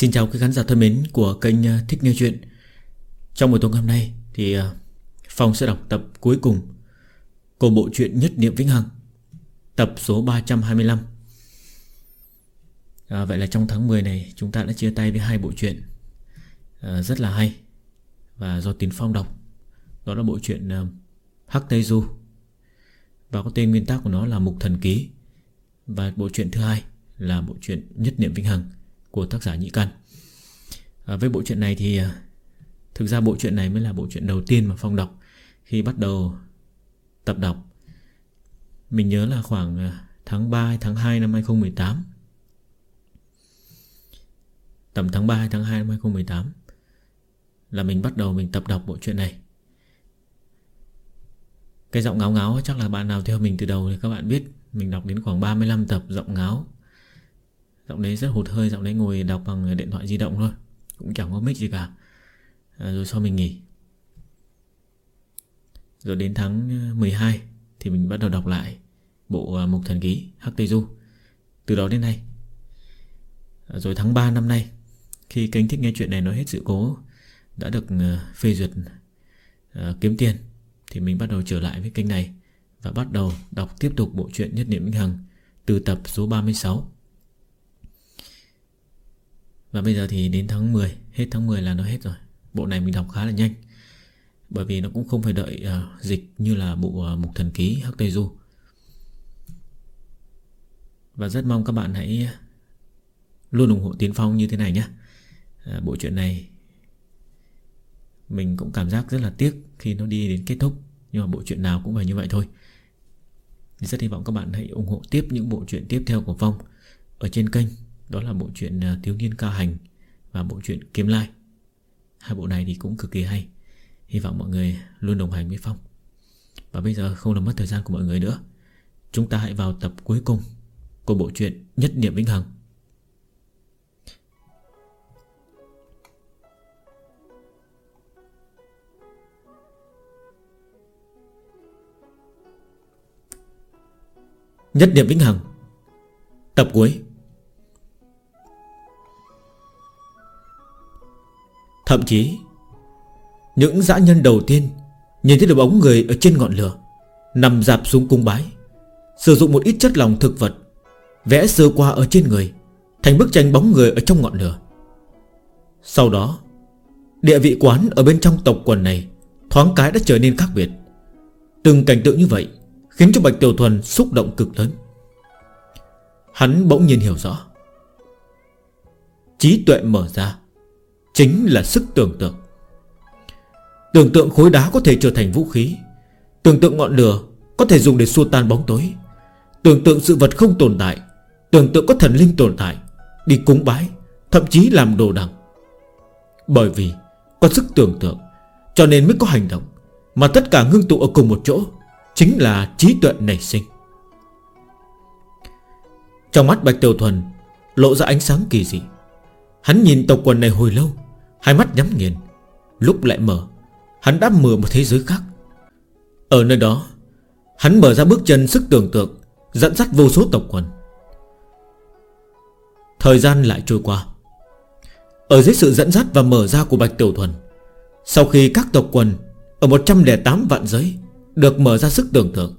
Xin chào quý khán giả thân mến của kênh ờ, Thích Nghe Chuyện. Trong buổi tối hôm nay thì ờ, Phong sẽ đọc tập cuối cùng Của bộ truyện Nhất Niệm Vĩnh Hằng Tập số 325 à, Vậy là trong tháng 10 này chúng ta đã chia tay với hai bộ truyện à, Rất là hay Và do Tiến Phong đọc. Đó là bộ truyện Hắc Tây Du Và có tên nguyên tác của nó là Mục Thần Ký. Và bộ truyện thứ hai là bộ truyện Nhất Niệm Vĩnh Hằng của tác giả nhị Căn. À, Với bộ truyện này thì à, Thực ra bộ truyện này mới là bộ truyện đầu tiên mà Phong đọc Khi bắt đầu tập đọc. Mình nhớ là khoảng à, tháng 3 hay tháng 2 năm 2018 Tầm tháng 3 hay tháng 2 năm 2018 Là mình bắt đầu mình tập đọc bộ truyện này. Cái giọng ngáo ngáo chắc là bạn nào theo mình từ đầu thì các bạn biết Mình đọc đến khoảng 35 tập giọng ngáo. Giọng đấy rất hụt hơi Giọng đấy ngồi đọc bằng ờ, điện thoại di động thôi. Cũng chẳng có mic gì cả. À, Rồi sau mình nghỉ. Rồi đến tháng ờ, 12 Thì mình bắt đầu đọc lại Bộ Mục Thần Ký Hắc Tây Du. Từ đó đến nay. À, Rồi tháng 3 năm nay Khi kênh thích nghe chuyện này nói hết sự cố Đã được phê duyệt à, kiếm tiền Thì mình bắt đầu trở lại với kênh này Và bắt đầu đọc tiếp tục bộ truyện Nhất Niệm minh Hằng Từ tập số 36 và bây giờ thì đến tháng 10 Hết tháng 10 là nó hết rồi. Bộ này mình đọc khá là nhanh. Bởi vì nó cũng không phải đợi uh, dịch như là bộ uh, Mục Thần Ký Hắc Tây Du. Và rất mong các bạn hãy Luôn ủng hộ Tiến Phong như thế này nhé. À, bộ truyện này Mình cũng cảm giác rất là tiếc Khi nó đi đến kết thúc Nhưng mà bộ truyện nào cũng phải như vậy thôi. Rất hy vọng các bạn hãy ủng hộ tiếp những bộ truyện tiếp theo của Phong Ở trên kênh. Đó là bộ truyện à, Thiếu Niên cao Hành Và bộ truyện Kiếm Lai. Hai bộ này thì cũng cực kỳ hay. Hy vọng mọi người luôn đồng hành với Phong. Và bây giờ không làm mất thời gian của mọi người nữa, Chúng ta hãy vào tập cuối cùng Của bộ truyện Nhất Niệm Vĩnh Hằng. Nhất Niệm Vĩnh Hằng, Tập cuối. Thậm chí, Những dã nhân đầu tiên Nhìn thấy được bóng người ở trên ngọn lửa, Nằm dạp xuống cung bái, Sử dụng một ít chất lòng thực vật, Vẽ sơ qua ở trên người, Thành bức tranh bóng người ở trong ngọn lửa. Sau đó, Địa vị quán ở bên trong tộc quần này Thoáng cái đã trở nên khác biệt. Từng cảnh tượng như vậy Khiến cho Bạch Tiểu Thuần xúc động cực lớn. Hắn bỗng nhiên hiểu rõ. Trí tuệ mở ra. Chính là sức tưởng tượng. Tưởng tượng khối đá có thể trở thành vũ khí. Tưởng tượng ngọn lửa Có thể dùng để xua tan bóng tối. Tưởng tượng sự vật không tồn tại. Tưởng tượng có thần linh tồn tại, Đi cúng bái, Thậm chí làm đồ đằng. Bởi vì có sức tưởng tượng, Cho nên mới có hành động, Mà tất cả ngưng tụ ở cùng một chỗ, Chính là trí tuệ nảy sinh. Trong mắt Bạch Tiểu Thuần, Lộ ra ánh sáng kỳ dị. Hắn nhìn tộc quần này hồi lâu, Hai mắt nhắm nghiền. Lúc lại mở, Hắn đã mở một thế giới khác. Ở nơi đó, Hắn mở ra bước chân sức tưởng tượng, Dẫn dắt vô số tộc quần. Thời gian lại trôi qua. Ở dưới sự dẫn dắt và mở ra của Bạch Tiểu Thuần, Sau khi các tộc quần Ở 108 vạn giới Được mở ra sức tưởng tượng,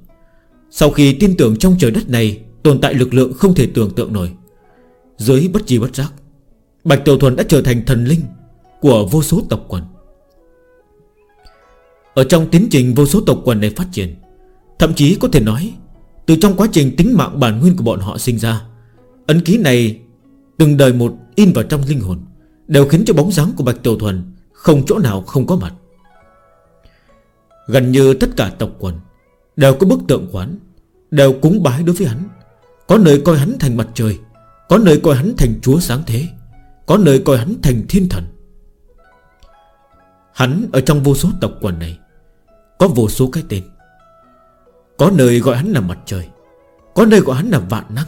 Sau khi tin tưởng trong trời đất này Tồn tại lực lượng không thể tưởng tượng nổi, Dưới bất chi bất giác Bạch Tiểu Thuần đã trở thành thần linh Của vô số tộc quần. Ở trong tiến trình vô số tộc quần này phát triển, Thậm chí có thể nói, Từ trong quá trình tính mạng bản nguyên của bọn họ sinh ra, Ấn ký này Từng đời một in vào trong linh hồn, Đều khiến cho bóng dáng của Bạch Tiểu Thuần Không chỗ nào không có mặt. Gần như tất cả tộc quần Đều có bức tượng quán, Đều cúng bái đối với hắn, Có nơi coi hắn thành mặt trời, Có nơi coi hắn thành chúa sáng thế. Có nơi coi hắn thành thiên thần. Hắn ở trong vô số tộc quần này, Có vô số cái tên. Có nơi gọi hắn là mặt trời, Có nơi gọi hắn là vạn năng,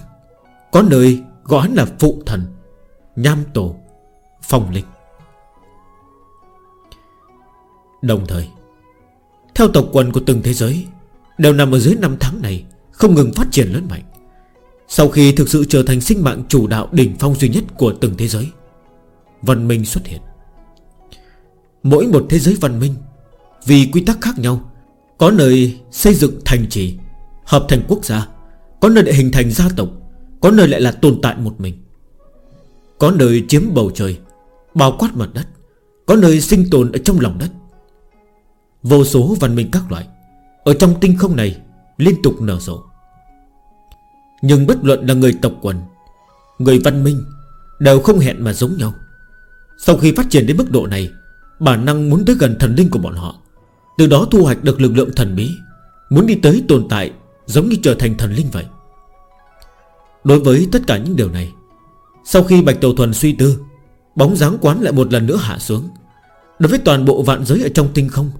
Có nơi gọi hắn là phụ thần, Nham tổ, Phong linh. Đồng thời, Theo tộc quần của từng thế giới, Đều nằm ở dưới năm tháng này Không ngừng phát triển lớn mạnh. Sau khi thực sự trở thành sinh mạng chủ đạo đỉnh phong duy nhất của từng thế giới Văn minh xuất hiện. Mỗi một thế giới văn minh, Vì quy tắc khác nhau, Có nơi xây dựng thành trì, Hợp thành quốc gia, Có nơi lại hình thành gia tộc, Có nơi lại là tồn tại một mình. Có nơi chiếm bầu trời, Bao quát mặt đất, Có nơi sinh tồn ở trong lòng đất. Vô số văn minh các loại, Ở trong tinh không này Liên tục nở rộ. Nhưng bất luận là người tộc quần, Người văn minh, Đều không hẹn mà giống nhau. Sau khi phát triển đến mức độ này Bản năng muốn tới gần thần linh của bọn họ. Từ đó thu hoạch được lực lượng thần bí, Muốn đi tới tồn tại Giống như trở thành thần linh vậy. Đối với tất cả những điều này, Sau khi Bạch Tàu Thuần suy tư, Bóng dáng quán lại một lần nữa hạ xuống. Đối với toàn bộ vạn giới ở trong tinh không,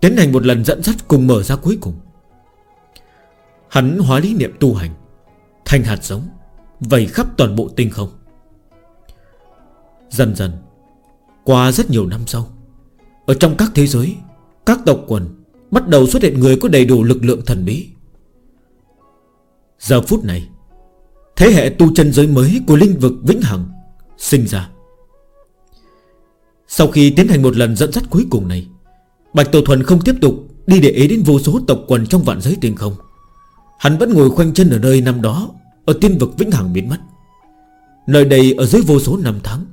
Tiến hành một lần dẫn dắt cùng mở ra cuối cùng. Hắn hóa lý niệm tu hành Thành hạt giống, Vầy khắp toàn bộ tinh không. Dần dần qua rất nhiều năm sau, Ở trong các thế giới, Các tộc quần Bắt đầu xuất hiện người có đầy đủ lực lượng thần bí. Giờ phút này, Thế hệ tu chân giới mới của linh vực Vĩnh Hằng Sinh ra. Sau khi tiến hành một lần dẫn dắt cuối cùng này, Bạch Tổ Thuần không tiếp tục Đi để ý đến vô số tộc quần trong vạn giới tinh không. Hắn vẫn ngồi khoanh chân ở nơi năm đó, Ở tiên vực Vĩnh Hằng biến mất. Nơi đây ở dưới vô số năm tháng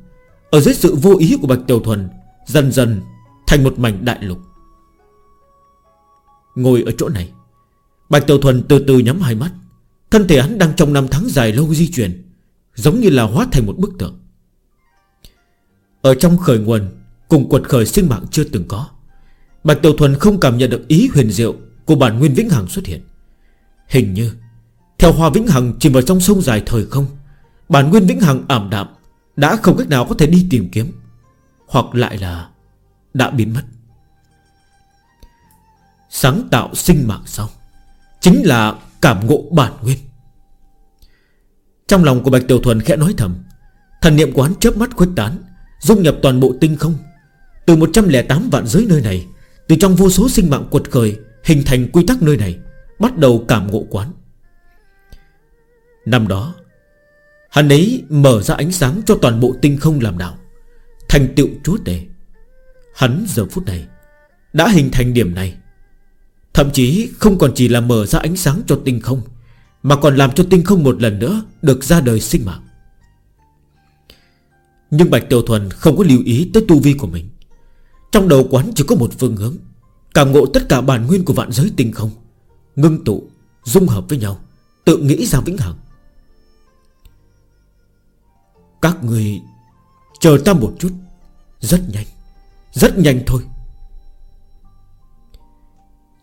ở dưới sự vô ý của Bạch Tiểu Thuần, Dần dần thành một mảnh đại lục. Ngồi ở chỗ này, Bạch Tiểu Thuần từ từ nhắm hai mắt. Thân thể hắn đang trong năm tháng dài lâu di chuyển, Giống như là hóa thành một bức tượng. Ở trong khởi nguồn Cùng quật khởi sinh mạng chưa từng có, Bạch Tiểu Thuần không cảm nhận được ý huyền diệu Của bản nguyên Vĩnh Hằng xuất hiện. Hình như, Theo hoa Vĩnh Hằng chìm vào trong sông dài thời không, Bản nguyên Vĩnh Hằng ảm đạm đã không cách nào có thể đi tìm kiếm, Hoặc lại là Đã biến mất. Sáng tạo sinh mạng xong, Chính là cảm ngộ bản nguyên. Trong lòng của Bạch Tiểu Thuần khẽ nói thầm, Thần niệm quán chớp mắt khuếch tán, Dung nhập toàn bộ tinh không. Từ 108 vạn giới nơi này, Từ trong vô số sinh mạng cuột khởi, Hình thành quy tắc nơi này, Bắt đầu cảm ngộ quán. Năm đó Hắn ấy mở ra ánh sáng cho toàn bộ tinh không làm đạo. Thành tựu chúa tể. Hắn giờ phút này Đã hình thành điểm này. Thậm chí không còn chỉ là mở ra ánh sáng cho tinh không, Mà còn làm cho tinh không một lần nữa Được ra đời sinh mạng. Nhưng Bạch Tiểu Thuần không có lưu ý tới tu vi của mình. Trong đầu quán chỉ có một phương hướng, Cảm ngộ tất cả bản nguyên của vạn giới tinh không, Ngưng tụ, Dung hợp với nhau, Tự nghĩ ra vĩnh hằng. Các người chờ ta một chút. Rất nhanh Rất nhanh thôi.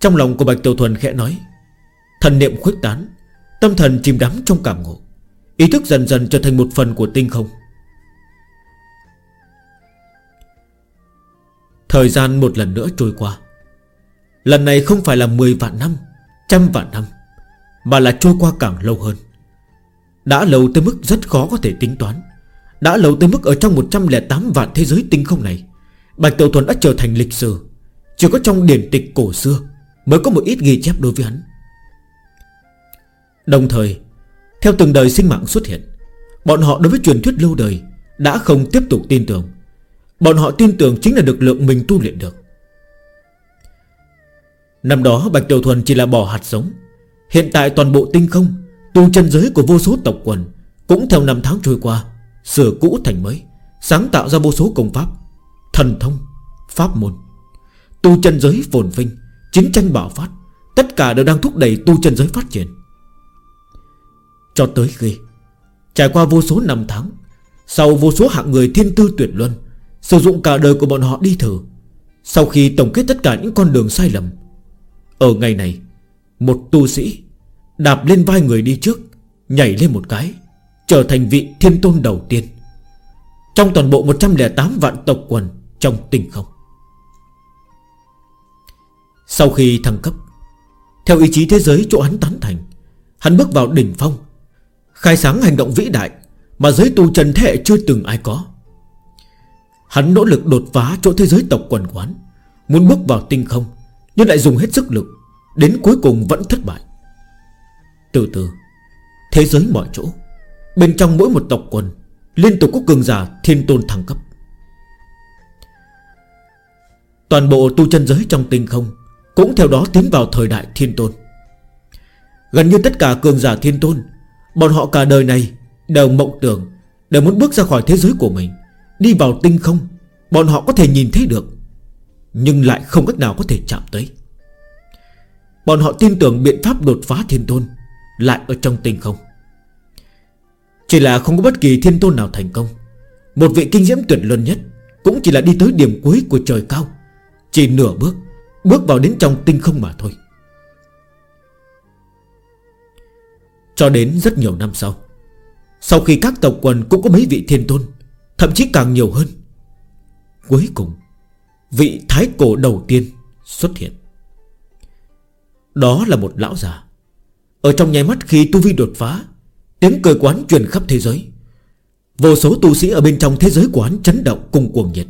Trong lòng của Bạch Tiểu Thuần khẽ nói, Thần niệm khuếch tán, Tâm thần chìm đắm trong cảm ngộ, Ý thức dần dần trở thành một phần của tinh không. Thời gian một lần nữa trôi qua. Lần này không phải là 10 vạn năm, Trăm vạn năm, Mà là trôi qua càng lâu hơn. Đã lâu tới mức rất khó có thể tính toán. Đã lâu tới mức ở trong 108 vạn thế giới tinh không này, Bạch Tiểu Thuần đã trở thành lịch sử, Chỉ có trong điển tịch cổ xưa Mới có một ít ghi chép đối với hắn. Đồng thời, Theo từng đời sinh mạng xuất hiện, Bọn họ đối với truyền thuyết lâu đời Đã không tiếp tục tin tưởng. Bọn họ tin tưởng chính là lực lượng mình tu luyện được. Năm đó, Bạch Tiểu Thuần chỉ là bỏ hạt giống. Hiện tại toàn bộ tinh không, Tu chân giới của vô số tộc quần Cũng theo năm tháng trôi qua Sửa cũ thành mới Sáng tạo ra vô số công pháp Thần thông, pháp môn. Tu chân giới phồn vinh Chiến tranh bảo phát Tất cả đều đang thúc đẩy tu chân giới phát triển. Cho tới khi Trải qua vô số năm tháng Sau vô số hạng người thiên tư tuyệt luân Sử dụng cả đời của bọn họ đi thử Sau khi tổng kết tất cả những con đường sai lầm Ở ngày này Một tu sĩ Đạp lên vai người đi trước Nhảy lên một cái. Trở thành vị thiên tôn đầu tiên Trong toàn bộ 108 vạn tộc quần Trong tinh không. Sau khi thăng cấp, Theo ý chí thế giới chỗ hắn tán thành, Hắn bước vào đỉnh phong, Khai sáng hành động vĩ đại Mà giới tu trần thế chưa từng ai có. Hắn nỗ lực đột phá chỗ thế giới tộc quần quán Muốn bước vào tinh không, Nhưng lại dùng hết sức lực, Đến cuối cùng vẫn thất bại. Từ từ, Thế giới mọi chỗ Bên trong mỗi một tộc quần, Liên tục có cường giả thiên tôn thăng cấp. Toàn bộ tu chân giới trong tinh không Cũng theo đó tiến vào thời đại thiên tôn. Gần như tất cả cường giả thiên tôn, Bọn họ cả đời này Đều mộng tưởng, Đều muốn bước ra khỏi thế giới của mình, Đi vào tinh không, Bọn họ có thể nhìn thấy được, Nhưng lại không cách nào có thể chạm tới. Bọn họ tin tưởng biện pháp đột phá thiên tôn Lại ở trong tinh không. Chỉ là không có bất kỳ thiên tôn nào thành công. Một vị kinh diễm tuyệt luân nhất Cũng chỉ là đi tới điểm cuối của trời cao. Chỉ nửa bước Bước vào đến trong tinh không mà thôi. Cho đến rất nhiều năm sau Sau khi các tộc quần cũng có mấy vị thiên tôn, Thậm chí càng nhiều hơn, Cuối cùng Vị thái cổ đầu tiên xuất hiện. Đó là một lão già. Ở trong nháy mắt khi tu vi đột phá Tiếng cười quán truyền khắp thế giới. Vô số tu sĩ ở bên trong thế giới quán chấn động cùng cuồng nhiệt.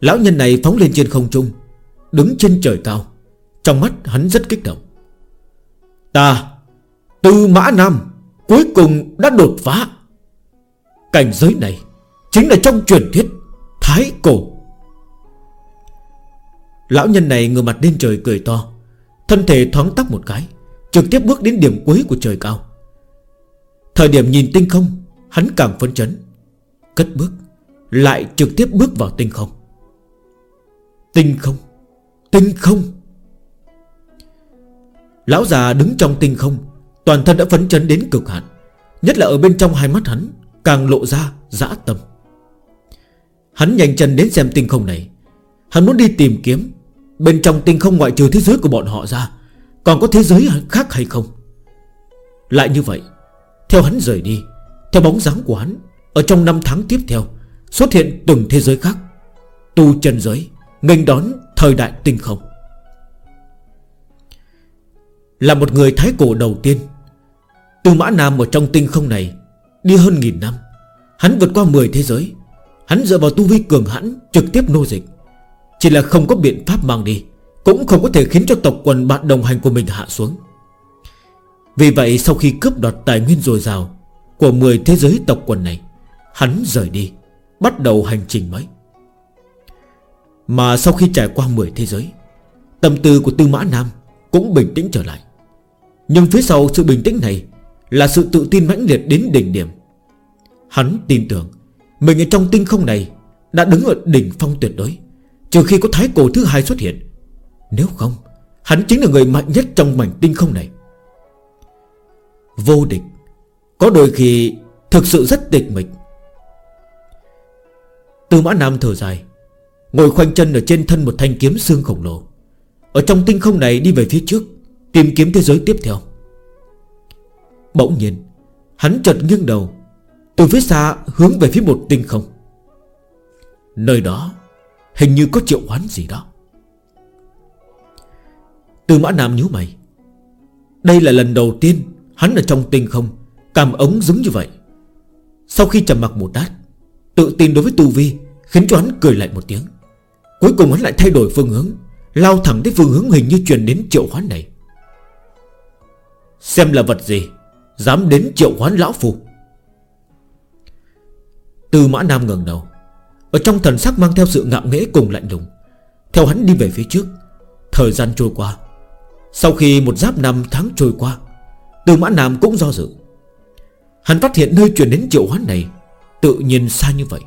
Lão nhân này phóng lên trên không trung, Đứng trên trời cao. Trong mắt hắn rất kích động. Ta, Tư Mã Nam, Cuối cùng đã đột phá. Cảnh giới này Chính là trong truyền thuyết Thái Cổ. Lão nhân này ngửa mặt lên trời cười to, Thân thể thoáng tóc một cái, Trực tiếp bước đến điểm cuối của trời cao. Thời điểm nhìn tinh không, Hắn càng phấn chấn. Cất bước, Lại trực tiếp bước vào tinh không. Tinh không Tinh không. Lão già đứng trong tinh không, Toàn thân đã phấn chấn đến cực hạn. Nhất là ở bên trong hai mắt hắn, Càng lộ ra dã tâm. Hắn nhanh chân đến xem tinh không này. Hắn muốn đi tìm kiếm Bên trong tinh không ngoại trừ thế giới của bọn họ ra, Còn có thế giới khác hay không? Lại như vậy theo hắn rời đi, Theo bóng dáng của hắn, Ở trong năm tháng tiếp theo, Xuất hiện từng thế giới khác. Tu chân giới, nghênh đón thời đại tinh không. Là một người thái cổ đầu tiên Tư mã nam ở trong tinh không này Đi hơn nghìn năm, Hắn vượt qua 10 thế giới. Hắn dựa vào tu vi cường hãn trực tiếp nô dịch. Chỉ là không có biện pháp mang đi, Cũng không có thể khiến cho tộc quần bạn đồng hành của mình hạ xuống. Vì vậy sau khi cướp đoạt tài nguyên dồi dào Của 10 thế giới tộc quần này, Hắn rời đi, Bắt đầu hành trình mới. Mà sau khi trải qua 10 thế giới, Tâm tư của Tư Mã Nam Cũng bình tĩnh trở lại. Nhưng phía sau sự bình tĩnh này Là sự tự tin mãnh liệt đến đỉnh điểm. Hắn tin tưởng Mình ở trong tinh không này Đã đứng ở đỉnh phong tuyệt đối, Trừ khi có thái cổ thứ hai xuất hiện. Nếu không, Hắn chính là người mạnh nhất trong mảnh tinh không này vô địch. Có đôi khi thực sự rất tịch mịch. Tư mã nam thở dài, Ngồi khoanh chân ở trên thân một thanh kiếm xương khổng lồ. Ở trong tinh không này đi về phía trước, Tìm kiếm thế giới tiếp theo. Bỗng nhiên, Hắn chợt nghiêng đầu, Từ phía xa hướng về phía một tinh không. Nơi đó, Hình như có triệu hoán gì đó. Từ mã nam nhíu mày. Đây là lần đầu tiên Hắn ở trong tinh không, Cảm ống giống như vậy. Sau khi trầm mặc một đát Tự tin đối với tu vi, Khiến cho hắn cười lại một tiếng. Cuối cùng hắn lại thay đổi phương hướng, Lao thẳng tới phương hướng hình như truyền đến triệu hoán này. Xem là vật gì Dám đến triệu hoán lão phù Từ mã nam ngẩng đầu, Ở trong thần sắc mang theo sự ngạo nghễ cùng lạnh lùng. Theo hắn đi về phía trước, Thời gian trôi qua. Sau khi một giáp năm tháng trôi qua từ mã nam cũng do dự. Hắn phát hiện nơi chuyển đến triệu hoán này Tự nhiên xa như vậy.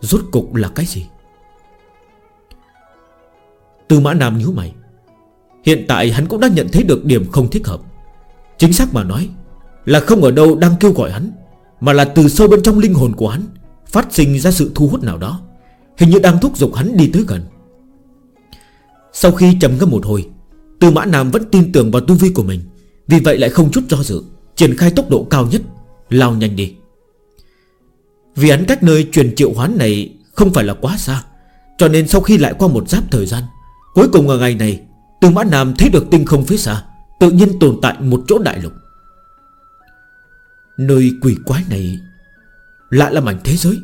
Rốt cục là cái gì? Từ mã nam nhíu mày. Hiện tại hắn cũng đã nhận thấy được điểm không thích hợp. Chính xác mà nói Là không ở đâu đang kêu gọi hắn, Mà là từ sâu bên trong linh hồn của hắn Phát sinh ra sự thu hút nào đó, Hình như đang thúc giục hắn đi tới gần. Sau khi trầm ngâm một hồi Tư mã nam vẫn tin tưởng vào tu vi của mình. Vì vậy lại không chút do dự, Triển khai tốc độ cao nhất, Lao nhanh đi. Vì hắn cách nơi truyền triệu hoán này Không phải là quá xa, Cho nên sau khi lại qua một giáp thời gian, Cuối cùng ở ngày này, Tư mã nam thấy được tinh không phía xa, Tự nhiên tồn tại một chỗ đại lục. Nơi quỷ quái này Lại là mảnh thế giới.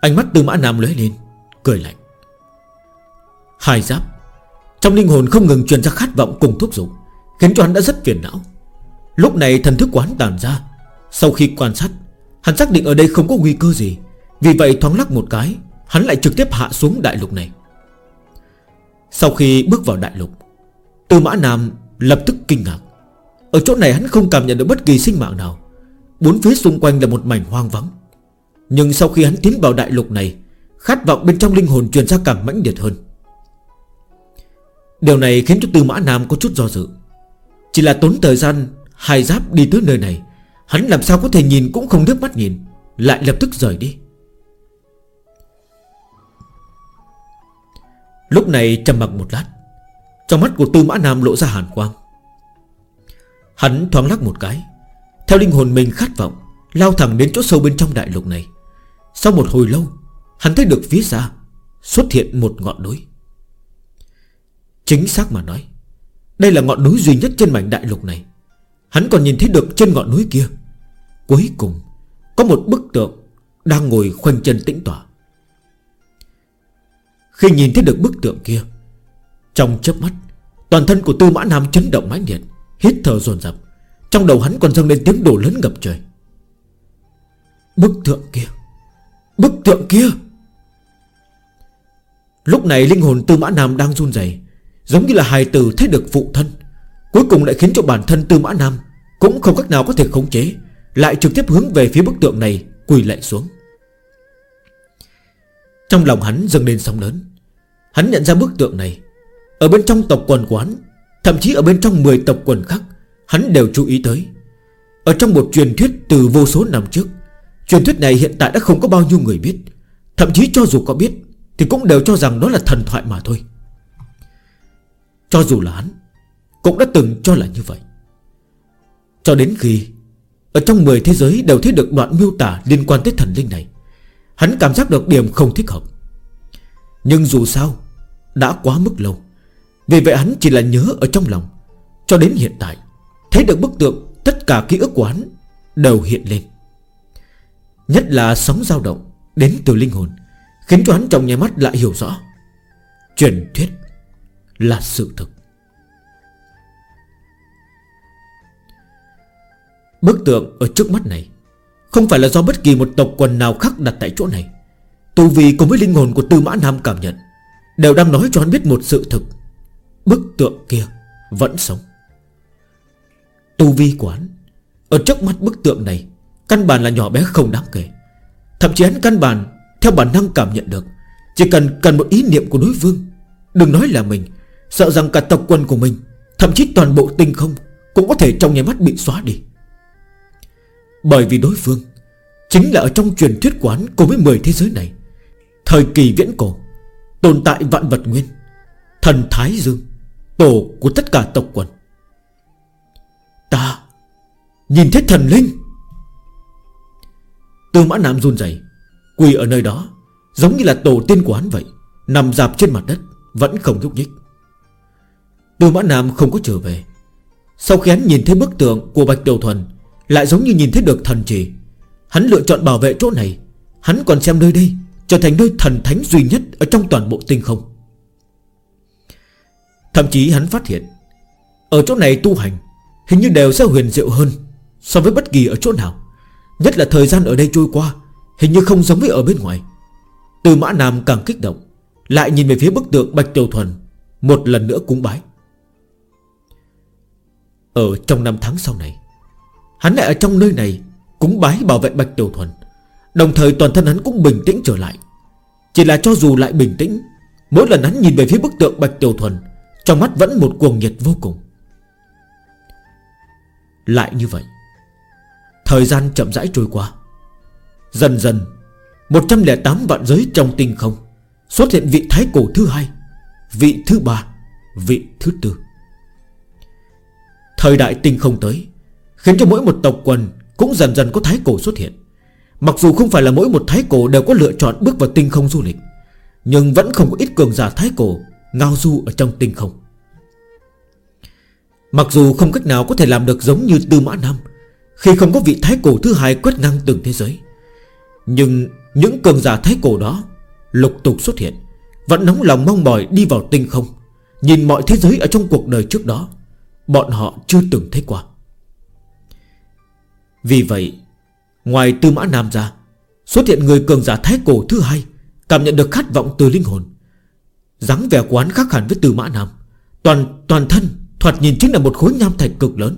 Ánh mắt tư mã nam lóe lên, Cười lạnh. Hai giáp, Trong linh hồn không ngừng truyền ra khát vọng cùng thúc giục, Khiến cho hắn đã rất phiền não. Lúc này thần thức quán tàn ra. Sau khi quan sát, Hắn xác định ở đây không có nguy cơ gì. Vì vậy thoáng lắc một cái, Hắn lại trực tiếp hạ xuống đại lục này. Sau khi bước vào đại lục, Tư mã Nam lập tức kinh ngạc. Ở chỗ này hắn không cảm nhận được bất kỳ sinh mạng nào. Bốn phía xung quanh là một mảnh hoang vắng. Nhưng sau khi hắn tiến vào đại lục này, Khát vọng bên trong linh hồn truyền ra càng mãnh liệt hơn. Điều này khiến cho Tư Mã Nam có chút do dự. Chỉ là tốn thời gian, Hai giáp đi tới nơi này, Hắn làm sao có thể nhìn cũng không nước mắt nhìn, Lại lập tức rời đi. Lúc này trầm mặc một lát, Trong mắt của Tư Mã Nam lộ ra hàn quang. Hắn thoáng lắc một cái, Theo linh hồn mình khát vọng, Lao thẳng đến chỗ sâu bên trong đại lục này. Sau một hồi lâu, Hắn thấy được phía xa Xuất hiện một ngọn núi. Chính xác mà nói, Đây là ngọn núi duy nhất trên mảnh đại lục này. Hắn còn nhìn thấy được trên ngọn núi kia, Cuối cùng Có một bức tượng Đang ngồi khoanh chân tĩnh tỏa Khi nhìn thấy được bức tượng kia, Trong chớp mắt, Toàn thân của Tư Mã Nam chấn động mãnh liệt, Hít thở dồn dập, Trong đầu hắn còn dâng lên tiếng đổ lớn ngập trời. Bức tượng kia, Bức tượng kia! Lúc này linh hồn Tư Mã Nam đang run rẩy Giống như là hài tử thấy được phụ thân. Cuối cùng lại khiến cho bản thân Tư Mã Nam Cũng không cách nào có thể khống chế. Lại trực tiếp hướng về phía bức tượng này, Quỳ lại xuống. Trong lòng hắn dâng lên sóng lớn. Hắn nhận ra bức tượng này. Ở bên trong tộc quần quán Thậm chí ở bên trong 10 tộc quần khác, Hắn đều chú ý tới. Ở trong một truyền thuyết từ vô số năm trước, Truyền thuyết này hiện tại đã không có bao nhiêu người biết. Thậm chí cho dù có biết, Thì cũng đều cho rằng đó là thần thoại mà thôi. Cho dù là hắn, Cũng đã từng cho là như vậy. Cho đến khi Ở trong 10 thế giới đều thấy được đoạn miêu tả Liên quan tới thần linh này, Hắn cảm giác được điểm không thích hợp. Nhưng dù sao, Đã quá mức lâu, Vì vậy hắn chỉ là nhớ ở trong lòng. Cho đến hiện tại, Thấy được bức tượng Tất cả ký ức của hắn Đều hiện lên. Nhất là sóng dao động Đến từ linh hồn, Khiến cho hắn trong nháy mắt lại hiểu rõ. Truyền thuyết là sự thực Bức tượng ở trước mắt này Không phải là do bất kỳ một tộc quần nào khác đặt tại chỗ này. Tù vì cùng với linh hồn của Tư Mã Nam cảm nhận, Đều đang nói cho hắn biết một sự thực. Bức tượng kia vẫn sống. Tu vi của hắn Ở trước mắt bức tượng này, Căn bản là nhỏ bé không đáng kể. Thậm chí hắn căn bản, Theo bản năng cảm nhận được, Chỉ cần cần một ý niệm của đối phương, Đừng nói là mình Sợ rằng cả tộc quân của mình, Thậm chí toàn bộ tinh không Cũng có thể trong nháy mắt bị xóa đi. Bởi vì đối phương Chính là ở trong truyền thuyết quán Cùng với 10 thế giới này. Thời kỳ viễn cổ, Tồn tại vạn vật nguyên, Thần Thái Dương, Tổ của tất cả tộc quần. Ta Nhìn thấy thần linh. Tư mã nam run rẩy, Quỳ ở nơi đó, Giống như là tổ tiên quán vậy, Nằm dạp trên mặt đất, Vẫn không nhúc nhích. Tư Mã Nam không có trở về. Sau khi hắn nhìn thấy bức tượng của Bạch Đầu Thuần, Lại giống như nhìn thấy được thần chỉ. Hắn lựa chọn bảo vệ chỗ này. Hắn còn xem nơi đây Trở thành nơi thần thánh duy nhất Ở trong toàn bộ tinh không. Thậm chí hắn phát hiện, Ở chỗ này tu hành, Hình như đều sẽ huyền diệu hơn So với bất kỳ ở chỗ nào. Nhất là thời gian ở đây trôi qua, Hình như không giống với ở bên ngoài. Từ mã nam càng kích động, Lại nhìn về phía bức tượng Bạch Tiểu Thuần, Một lần nữa cúng bái. Ở trong năm tháng sau này, Hắn lại ở trong nơi này cũng bái bảo vệ Bạch Tiểu Thuần. Đồng thời toàn thân hắn cũng bình tĩnh trở lại. Chỉ là cho dù lại bình tĩnh, Mỗi lần hắn nhìn về phía bức tượng Bạch Tiểu Thuần, Trong mắt vẫn một cuồng nhiệt vô cùng. Lại như vậy, Thời gian chậm rãi trôi qua. Dần dần 108 vạn giới trong tinh không Xuất hiện vị thái cổ thứ hai, Vị thứ ba, Vị thứ tư. Thời đại tinh không tới, Khiến cho mỗi một tộc quần Cũng dần dần có thái cổ xuất hiện. Mặc dù không phải là mỗi một thái cổ đều có lựa chọn bước vào tinh không du lịch, Nhưng vẫn không có ít cường giả thái cổ Ngao du ở trong tinh không. Mặc dù không cách nào có thể làm được giống như Tư Mã Nam Khi không có vị thái cổ thứ hai quét ngang từng thế giới, Nhưng những cường giả thái cổ đó Lục tục xuất hiện, Vẫn nóng lòng mong mỏi đi vào tinh không, Nhìn mọi thế giới ở trong cuộc đời trước đó. Bọn họ chưa từng thấy qua. Vì vậy, Ngoài tư mã nam ra, Xuất hiện người cường giả thái cổ thứ hai, Cảm nhận được khát vọng từ linh hồn. dáng vẻ của hắn khác hẳn với tư mã nam. Toàn toàn thân Thoạt nhìn chính là một khối nham thạch cực lớn.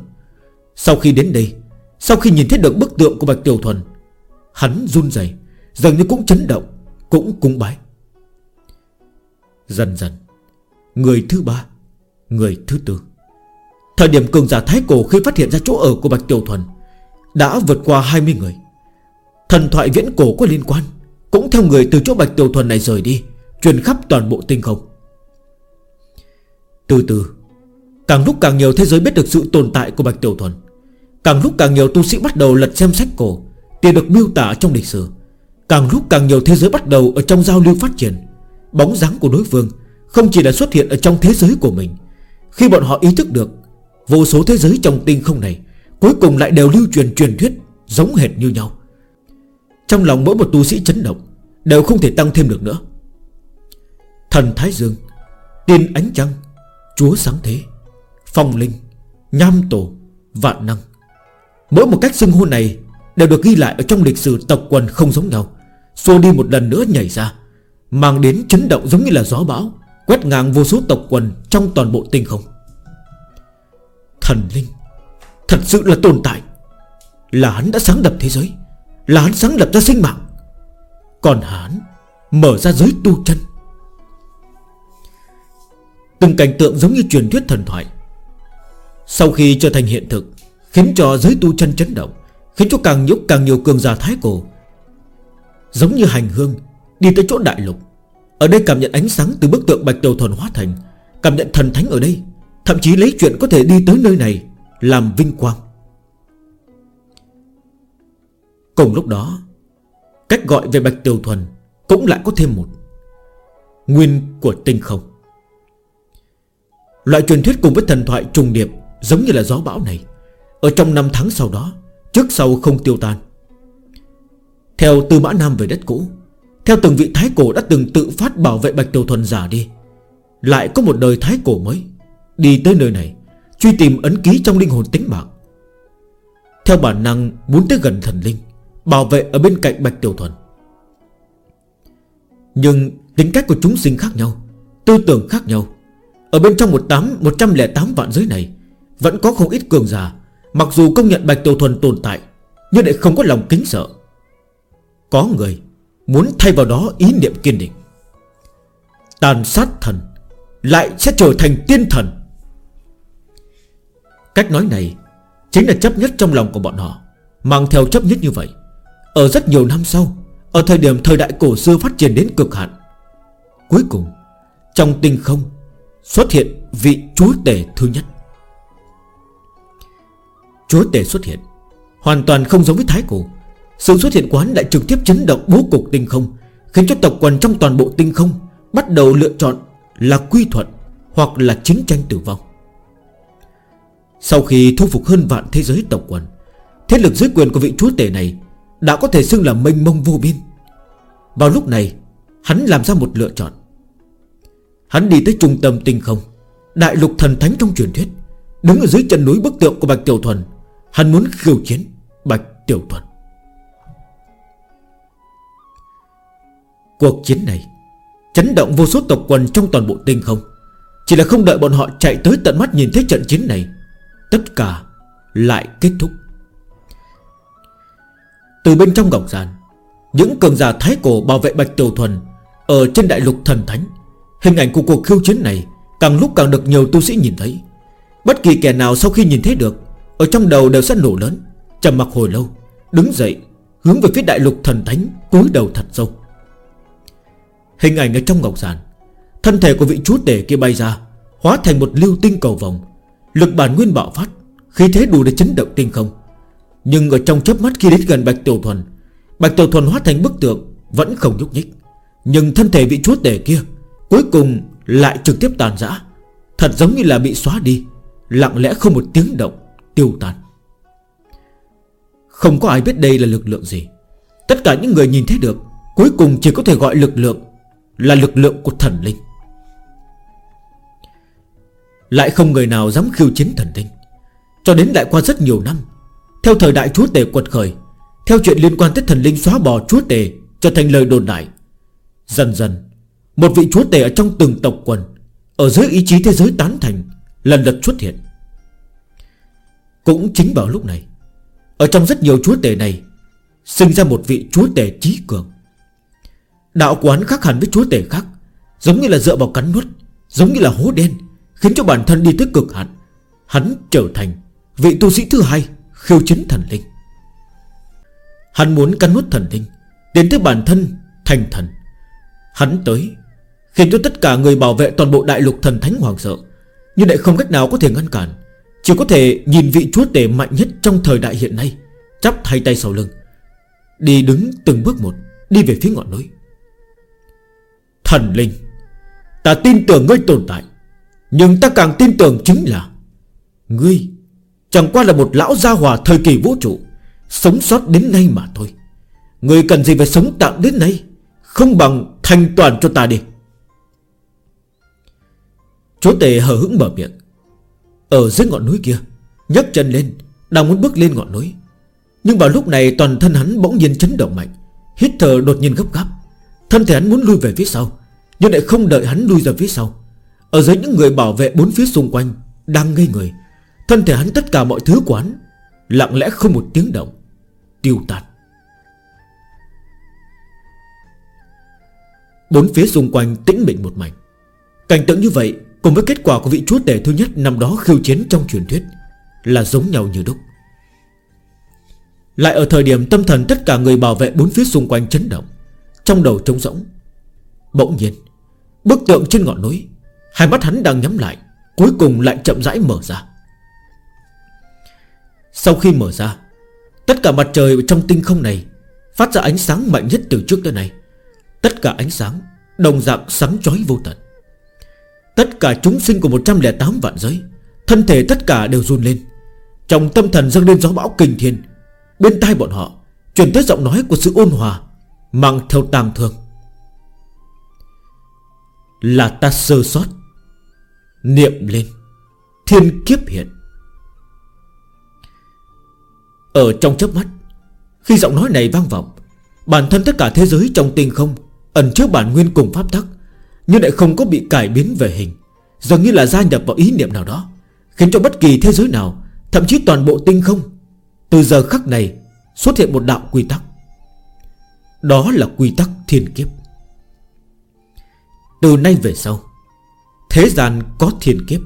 Sau khi đến đây, Sau khi nhìn thấy được bức tượng của Bạch Tiểu Thuần, Hắn run rẩy, Dường như cũng chấn động, Cũng cung bái. Dần dần, Người thứ ba, Người thứ tư. Thời điểm cường giả Thái Cổ khi phát hiện ra chỗ ở của Bạch Tiểu Thuần Đã vượt qua 20 người. Thần thoại viễn cổ có liên quan, Cũng theo người từ chỗ Bạch Tiểu Thuần này rời đi, Truyền khắp toàn bộ tinh không. Từ từ, Càng lúc càng nhiều thế giới biết được sự tồn tại của Bạch Tiểu Thuần, Càng lúc càng nhiều tu sĩ bắt đầu lật xem sách cổ tìm được miêu tả trong lịch sử. Càng lúc càng nhiều thế giới bắt đầu Ở trong giao lưu phát triển, Bóng dáng của đối phương Không chỉ là xuất hiện ở trong thế giới của mình. Khi bọn họ ý thức được Vô số thế giới trong tinh không này Cuối cùng lại đều lưu truyền truyền thuyết Giống hệt như nhau. Trong lòng mỗi một tu sĩ chấn động Đều không thể tăng thêm được nữa. Thần Thái Dương, Tiên Ánh Trăng, Chúa Sáng Thế, Phong Linh, Nham Tổ, Vạn Năng. Mỗi một cách xưng hô này Đều được ghi lại ở trong lịch sử tộc quần không giống nhau, Xua đi một lần nữa nhảy ra, Mang đến chấn động giống như là gió bão, Quét ngang vô số tộc quần trong toàn bộ tinh không. Thần linh, Thật sự là tồn tại. Là hắn đã sáng lập thế giới, Là hắn sáng lập ra sinh mạng. Còn hắn mở ra giới tu chân. Từng cảnh tượng giống như truyền thuyết thần thoại. Sau khi trở thành hiện thực, Khiến cho giới tu chân chấn động, Khiến cho càng nhúc càng nhiều cường giả thái cổ. Giống như hành hương, Đi tới chỗ đại lục. Ở đây cảm nhận ánh sáng từ bức tượng bạch đầu thuần hóa thành, Cảm nhận thần thánh ở đây. Thậm chí lấy chuyện có thể đi tới nơi này Làm vinh quang. Cùng lúc đó, Cách gọi về Bạch Tiểu Thuần Cũng lại có thêm một. Nguyên của tinh không. Loại truyền thuyết cùng với thần thoại trùng điệp Giống như là gió bão này, Ở trong năm tháng sau đó, Trước sau không tiêu tan. Theo Tư Mã Nam về đất cũ, Theo từng vị Thái Cổ đã từng tự phát bảo vệ Bạch Tiểu Thuần giả đi, Lại có một đời Thái Cổ mới. Đi tới nơi này, Truy tìm ấn ký trong linh hồn tính mạng. Theo bản năng, muốn tới gần thần linh, Bảo vệ ở bên cạnh Bạch Tiểu Thuần. Nhưng tính cách của chúng sinh khác nhau, Tư tưởng khác nhau. Ở bên trong một tám 108 vạn giới này, Vẫn có không ít cường giả, Mặc dù công nhận Bạch Tiểu Thuần tồn tại, Nhưng lại không có lòng kính sợ. Có người Muốn thay vào đó ý niệm kiên định. Tàn sát thần Lại sẽ trở thành tiên thần. Cách nói này Chính là chấp nhất trong lòng của bọn họ, Mang theo chấp nhất như vậy. Ở rất nhiều năm sau, Ở thời điểm thời đại cổ xưa phát triển đến cực hạn, Cuối cùng Trong tinh không Xuất hiện vị chúa tể thứ nhất. Chúa tể xuất hiện, Hoàn toàn không giống với thái cổ. Sự xuất hiện của hắn trực tiếp chấn động bố cục tinh không, Khiến cho tộc quần trong toàn bộ tinh không Bắt đầu lựa chọn là quy thuận Hoặc là chiến tranh tử vong. Sau khi thu phục hơn vạn thế giới tộc quần, Thế lực dưới quyền của vị chúa tể này Đã có thể xưng là mênh mông vô biên. Vào lúc này, Hắn làm ra một lựa chọn. Hắn đi tới trung tâm tinh không, Đại lục thần thánh trong truyền thuyết. Đứng ở dưới chân núi bức tượng của Bạch Tiểu Thuần, Hắn muốn khiêu chiến Bạch Tiểu Thuần. Cuộc chiến này Chấn động vô số tộc quần trong toàn bộ tinh không. Chỉ là không đợi bọn họ chạy tới tận mắt nhìn thấy trận chiến này Tất cả lại kết thúc. Từ bên trong ngọc giàn Những cường giả thái cổ bảo vệ Bạch Tiểu Thuần Ở trên đại lục thần thánh, Hình ảnh của cuộc khiêu chiến này Càng lúc càng được nhiều tu sĩ nhìn thấy. Bất kỳ kẻ nào sau khi nhìn thấy được, Ở trong đầu đều sẽ nổ lớn, trầm mặc hồi lâu, Đứng dậy, hướng về phía đại lục thần thánh cúi đầu thật sâu. Hình ảnh ở trong ngọc giàn Thân thể của vị chúa tể kia bay ra, Hóa thành một lưu tinh cầu vòng Lực bản nguyên bạo phát Khi thế đủ để chấn động tinh không. Nhưng ở trong chớp mắt khi đến gần Bạch Tiểu Thuần, Bạch Tiểu Thuần hóa thành bức tượng, Vẫn không nhúc nhích. Nhưng thân thể vị chúa tể kia Cuối cùng lại trực tiếp tàn rã Thật giống như là bị xóa đi, Lặng lẽ không một tiếng động Tiêu tan. Không có ai biết đây là lực lượng gì. Tất cả những người nhìn thấy được, Cuối cùng chỉ có thể gọi lực lượng Là lực lượng của thần linh. Lại không người nào dám khiêu chiến thần linh. Cho đến lại qua rất nhiều năm, Theo thời đại chúa tể quật khởi, Theo chuyện liên quan tới thần linh xóa bỏ chúa tể Trở thành lời đồn đại, Dần dần, Một vị chúa tể ở trong từng tộc quần, Ở dưới ý chí thế giới tán thành, Lần lượt xuất hiện. Cũng chính vào lúc này, Ở trong rất nhiều chúa tể này, Sinh ra một vị chúa tể trí cường. Đạo quán khác hẳn với chúa tể khác, Giống như là dựa vào cắn nuốt, Giống như là hố đen Khiến cho bản thân đi tới cực hạn. Hắn trở thành vị tu sĩ thứ hai, Khiêu chiến thần linh. Hắn muốn cắn nuốt thần linh Đến tới bản thân thành thần. Hắn tới, Khiến cho tất cả người bảo vệ toàn bộ đại lục thần thánh hoàng sợ, Nhưng lại không cách nào có thể ngăn cản, Chỉ có thể nhìn vị chúa tể mạnh nhất trong thời đại hiện nay, Chắp hai tay sau lưng, Đi đứng từng bước một, Đi về phía ngọn núi. Thần linh, Ta tin tưởng ngươi tồn tại. Nhưng ta càng tin tưởng chính là, Ngươi Chẳng qua là một lão gia hòa thời kỳ vũ trụ, Sống sót đến nay mà thôi. Ngươi cần gì phải sống tạm đến nay, Không bằng thành toàn cho ta đi. Chúa tể hờ hững mở miệng. Ở dưới ngọn núi kia, nhấc chân lên, Đang muốn bước lên ngọn núi. Nhưng vào lúc này toàn thân hắn bỗng nhiên chấn động mạnh, Hít thở đột nhiên gấp gáp. Thân thể hắn muốn lui về phía sau, Nhưng lại không đợi hắn lui ra phía sau. Ở dưới những người bảo vệ bốn phía xung quanh Đang ngây người, Thân thể hắn tất cả mọi thứ quán Lặng lẽ không một tiếng động, Tiêu tan Bốn phía xung quanh tĩnh mịch một mảnh. Cảnh tượng như vậy Cùng với kết quả của vị chúa tể thứ nhất Năm đó khiêu chiến trong truyền thuyết Là giống nhau như đúc. Lại ở thời điểm tâm thần Tất cả người bảo vệ bốn phía xung quanh chấn động, Trong đầu trống rỗng, Bỗng nhiên, Bức tượng trên ngọn núi Hai mắt hắn đang nhắm lại, Cuối cùng lại chậm rãi mở ra. Sau khi mở ra, Tất cả mặt trời trong tinh không này Phát ra ánh sáng mạnh nhất từ trước tới nay. Tất cả ánh sáng Đồng dạng sáng chói vô tận. Tất cả chúng sinh của 108 vạn giới, Thân thể tất cả đều run lên. Trong tâm thần dâng lên gió bão kinh thiên, Bên tai bọn họ Chuyển tới giọng nói của sự ôn hòa Mang theo tàng thương. Là ta sơ sót. Niệm lên. Thiên kiếp hiện. Ở trong chớp mắt, Khi giọng nói này vang vọng, Bản thân tất cả thế giới trong tinh không Ẩn trước bản nguyên cùng pháp tắc, Nhưng lại không có bị cải biến về hình, Dường như là gia nhập vào ý niệm nào đó, Khiến cho bất kỳ thế giới nào, Thậm chí toàn bộ tinh không, Từ giờ khắc này xuất hiện một đạo quy tắc. Đó là quy tắc thiên kiếp. Từ nay về sau Thế gian có thiên kiếp.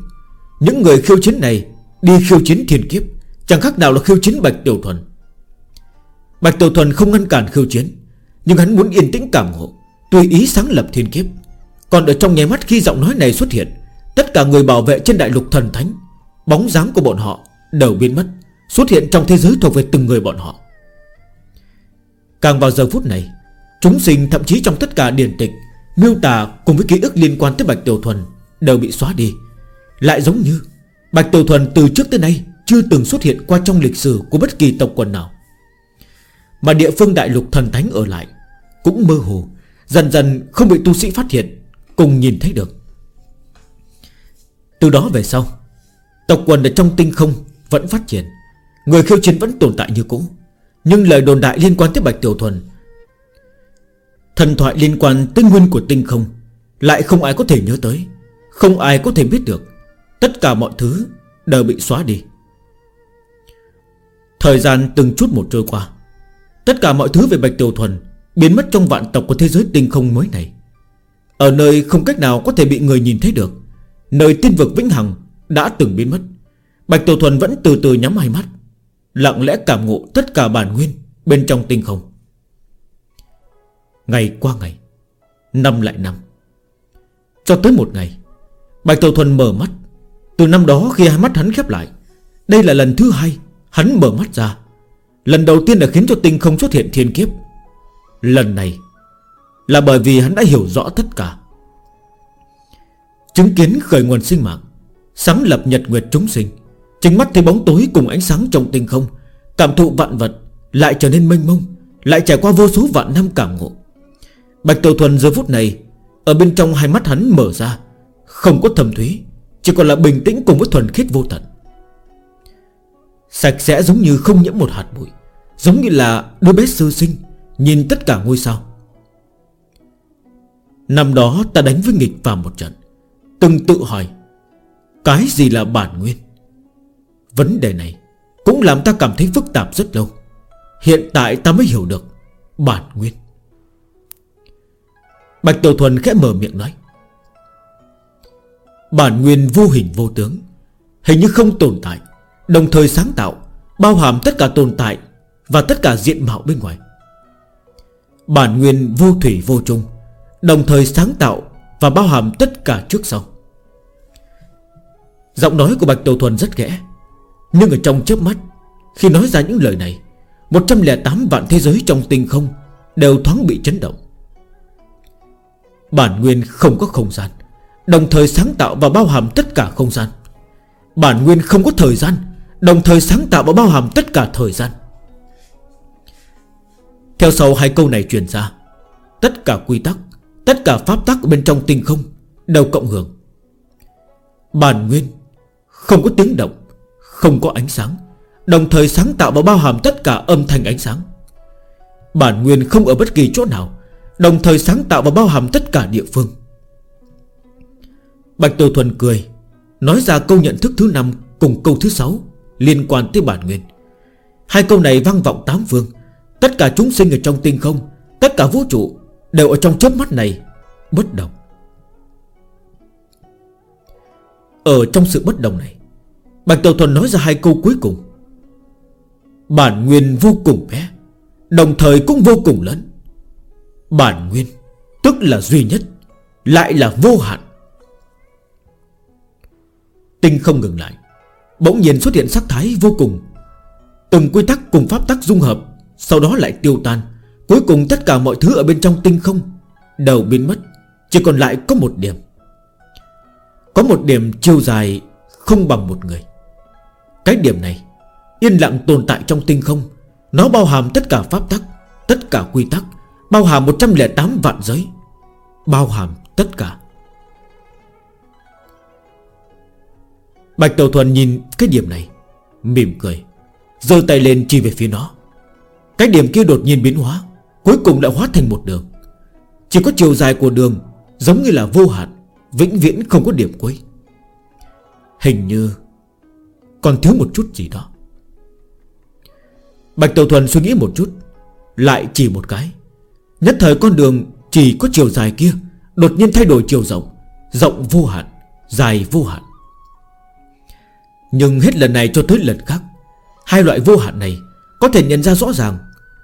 Những người khiêu chiến này Đi khiêu chiến thiên kiếp. Chẳng khác nào là khiêu chiến Bạch Tiểu Thuần. Bạch Tiểu Thuần không ngăn cản khiêu chiến, Nhưng hắn muốn yên tĩnh cảm ngộ, Tùy ý sáng lập thiên kiếp. Còn ở trong nháy mắt khi giọng nói này xuất hiện, Tất cả người bảo vệ trên đại lục thần thánh, Bóng dáng của bọn họ đều biến mất, Xuất hiện trong thế giới thuộc về từng người bọn họ. Càng vào giờ phút này, Chúng sinh thậm chí trong tất cả điển tịch, Miêu tả cùng với ký ức liên quan tới Bạch Tiểu Thuần Đều bị xóa đi. Lại giống như Bạch tổ Thuần từ trước tới nay Chưa từng xuất hiện qua trong lịch sử của bất kỳ tộc quần nào. Mà địa phương đại lục thần thánh ở lại Cũng mơ hồ, Dần dần không bị tu sĩ phát hiện Cùng nhìn thấy được. Từ đó về sau, Tộc quần ở trong tinh không vẫn phát triển. Người khiêu chiến vẫn tồn tại như cũ. Nhưng lời đồn đại liên quan tới Bạch Tiểu Thuần, Thần thoại liên quan tới nguyên của tinh không Lại không ai có thể nhớ tới. Không ai có thể biết được. Tất cả mọi thứ đều bị xóa đi. Thời gian từng chút một trôi qua, Tất cả mọi thứ về Bạch Tiểu Thuần Biến mất trong vạn tộc của thế giới tinh không mới này. Ở nơi không cách nào có thể bị người nhìn thấy được, Nơi tiên vực vĩnh hằng đã từng biến mất. Bạch Tiểu Thuần vẫn từ từ nhắm hai mắt, Lặng lẽ cảm ngộ tất cả bản nguyên Bên trong tinh không. Ngày qua ngày, Năm lại năm, Cho tới một ngày Bạch Tàu Thuần mở mắt. Từ năm đó khi hai mắt hắn khép lại, Đây là lần thứ hai hắn mở mắt ra. Lần đầu tiên là khiến cho tinh không xuất hiện thiên kiếp. Lần này Là bởi vì hắn đã hiểu rõ tất cả. Chứng kiến khởi nguồn sinh mạng, Sáng lập nhật nguyệt chúng sinh, Chính mắt thấy bóng tối cùng ánh sáng trong tinh không, Cảm thụ vạn vật Lại trở nên mênh mông, Lại trải qua vô số vạn năm cảm ngộ. Bạch Tiểu Thuần giờ phút này, Ở bên trong hai mắt hắn mở ra không có thầm thúy, Chỉ còn là bình tĩnh cùng với thuần khiết vô tận. Sạch sẽ giống như không nhiễm một hạt bụi, Giống như là đứa bé sơ sinh, Nhìn tất cả ngôi sao. Năm đó ta đánh với nghịch vào một trận, Từng tự hỏi, Cái gì là bản nguyên? Vấn đề này Cũng làm ta cảm thấy phức tạp rất lâu. Hiện tại ta mới hiểu được Bản nguyên. Bạch Tiểu Thuần khẽ mở miệng nói Bản nguyên vô hình vô tướng. Hình như không tồn tại, Đồng thời sáng tạo, Bao hàm tất cả tồn tại Và tất cả diện mạo bên ngoài. Bản nguyên vô thủy vô chung, Đồng thời sáng tạo Và bao hàm tất cả trước sau. Giọng nói của Bạch Đầu Thuần rất ghẽ, Nhưng ở trong chớp mắt, Khi nói ra những lời này 108 vạn thế giới trong tinh không Đều thoáng bị chấn động. Bản nguyên không có không gian. Đồng thời sáng tạo và bao hàm tất cả không gian. Bản nguyên không có thời gian, Đồng thời sáng tạo và bao hàm tất cả thời gian. Theo sau hai câu này truyền ra, Tất cả quy tắc, Tất cả pháp tắc bên trong tinh không Đều cộng hưởng. Bản nguyên Không có tiếng động, Không có ánh sáng, Đồng thời sáng tạo và bao hàm tất cả âm thanh ánh sáng. Bản nguyên không ở bất kỳ chỗ nào, Đồng thời sáng tạo và bao hàm tất cả địa phương. Bạch Tiểu Thuần cười, Nói ra câu nhận thức thứ năm cùng câu thứ sáu Liên quan tới bản nguyên. Hai câu này vang vọng tám phương. Tất cả chúng sinh ở trong tinh không, Tất cả vũ trụ đều ở trong chớp mắt này Bất động. Ở trong sự bất động này, Bạch Tiểu Thuần nói ra hai câu cuối cùng. Bản nguyên vô cùng bé, Đồng thời cũng vô cùng lớn. Bản nguyên Tức là duy nhất, Lại là vô hạn. Tinh không ngừng lại. Bỗng nhiên xuất hiện sắc thái vô cùng. Từng quy tắc cùng pháp tắc dung hợp, Sau đó lại tiêu tan. Cuối cùng tất cả mọi thứ ở bên trong tinh không Đầu biến mất. Chỉ còn lại có một điểm. Có một điểm chiều dài Không bằng một người. Cái điểm này Yên lặng tồn tại trong tinh không. Nó bao hàm tất cả pháp tắc, Tất cả quy tắc, Bao hàm 108 vạn giới, Bao hàm tất cả Bạch Tàu Thuần nhìn cái điểm này, Mỉm cười, giơ tay lên chỉ về phía nó. Cái điểm kia đột nhiên biến hóa, Cuối cùng đã hóa thành một đường. Chỉ có chiều dài của đường Giống như là vô hạn, Vĩnh viễn không có điểm cuối. Hình như Còn thiếu một chút gì đó. Bạch Tàu Thuần suy nghĩ một chút, Lại chỉ một cái. Nhất thời con đường chỉ có chiều dài kia Đột nhiên thay đổi chiều rộng Rộng vô hạn, Dài vô hạn. Nhưng hết lần này cho tới lần khác, Hai loại vô hạn này Có thể nhận ra rõ ràng.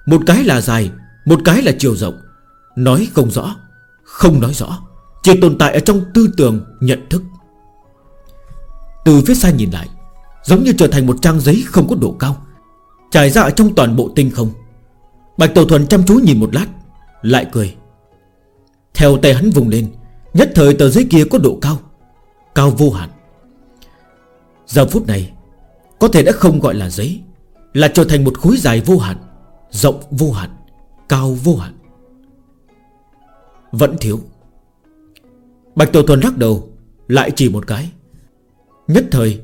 Một cái là dài, Một cái là chiều rộng. Nói không rõ, Không nói rõ, Chỉ tồn tại ở trong tư tưởng, nhận thức. Từ phía xa nhìn lại, Giống như trở thành một trang giấy không có độ cao, Trải ra ở trong toàn bộ tinh không. Bạch Tổ Thuần chăm chú nhìn một lát, Lại cười. Theo tay hắn vùng lên, Nhất thời tờ giấy kia có độ cao Cao vô hạn. Giờ phút này, Có thể đã không gọi là giấy, Là trở thành một khối dài vô hạn, Rộng vô hạn, Cao vô hạn. Vẫn thiếu. Bạch Tiểu Thuần lắc đầu, Lại chỉ một cái. Nhất thời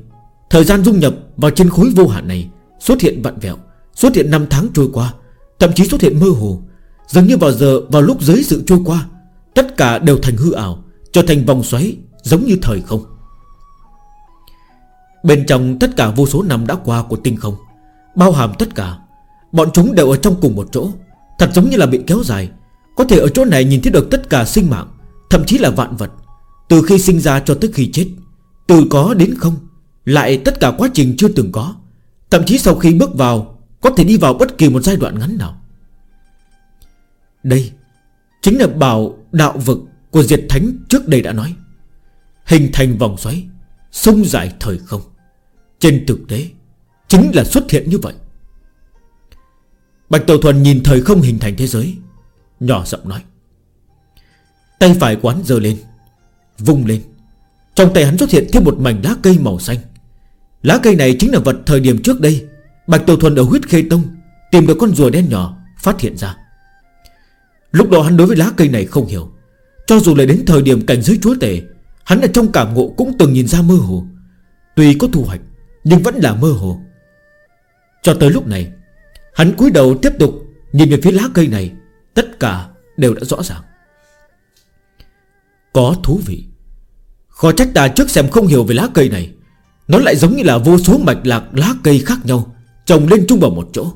Thời gian dung nhập vào trên khối vô hạn này Xuất hiện vặn vẹo, Xuất hiện 5 tháng trôi qua, Thậm chí xuất hiện mơ hồ. Dường như vào giờ, vào lúc dưới sự trôi qua, Tất cả đều thành hư ảo, Trở thành vòng xoáy giống như thời không. Bên trong tất cả vô số năm đã qua của tinh không, Bao hàm tất cả, Bọn chúng đều ở trong cùng một chỗ. Thật giống như là bị kéo dài. Có thể ở chỗ này nhìn thấy được tất cả sinh mạng, Thậm chí là vạn vật. Từ khi sinh ra cho tới khi chết, Từ có đến không, Lại tất cả quá trình chưa từng có. Thậm chí sau khi bước vào, Có thể đi vào bất kỳ một giai đoạn ngắn nào. Đây Chính là bảo đạo vực của Diệt Thánh trước đây đã nói. Hình thành vòng xoáy, Sông dài thời không. Trên thực tế, Chính là xuất hiện như vậy. Bạch Tiểu Thuần nhìn thời không hình thành thế giới, Nhỏ giọng nói. Tay phải quán giơ lên, Vung lên. Trong tay hắn xuất hiện thêm một mảnh lá cây màu xanh. Lá cây này chính là vật thời điểm trước đây Bạch Tiểu Thuần ở huyết khê tông Tìm được con rùa đen nhỏ Phát hiện ra. Lúc đó hắn đối với lá cây này không hiểu. Cho dù lại đến thời điểm cảnh giới chúa tể, Hắn ở trong cảm ngộ cũng từng nhìn ra mơ hồ. Tuy có thu hoạch nhưng vẫn là mơ hồ. Cho tới lúc này, Hắn cúi đầu tiếp tục Nhìn về phía lá cây này. Tất cả đều đã rõ ràng. Có thú vị. Khó trách ta trước xem không hiểu về lá cây này. Nó lại giống như là vô số mạch lạc lá cây khác nhau Trồng lên chung vào một chỗ,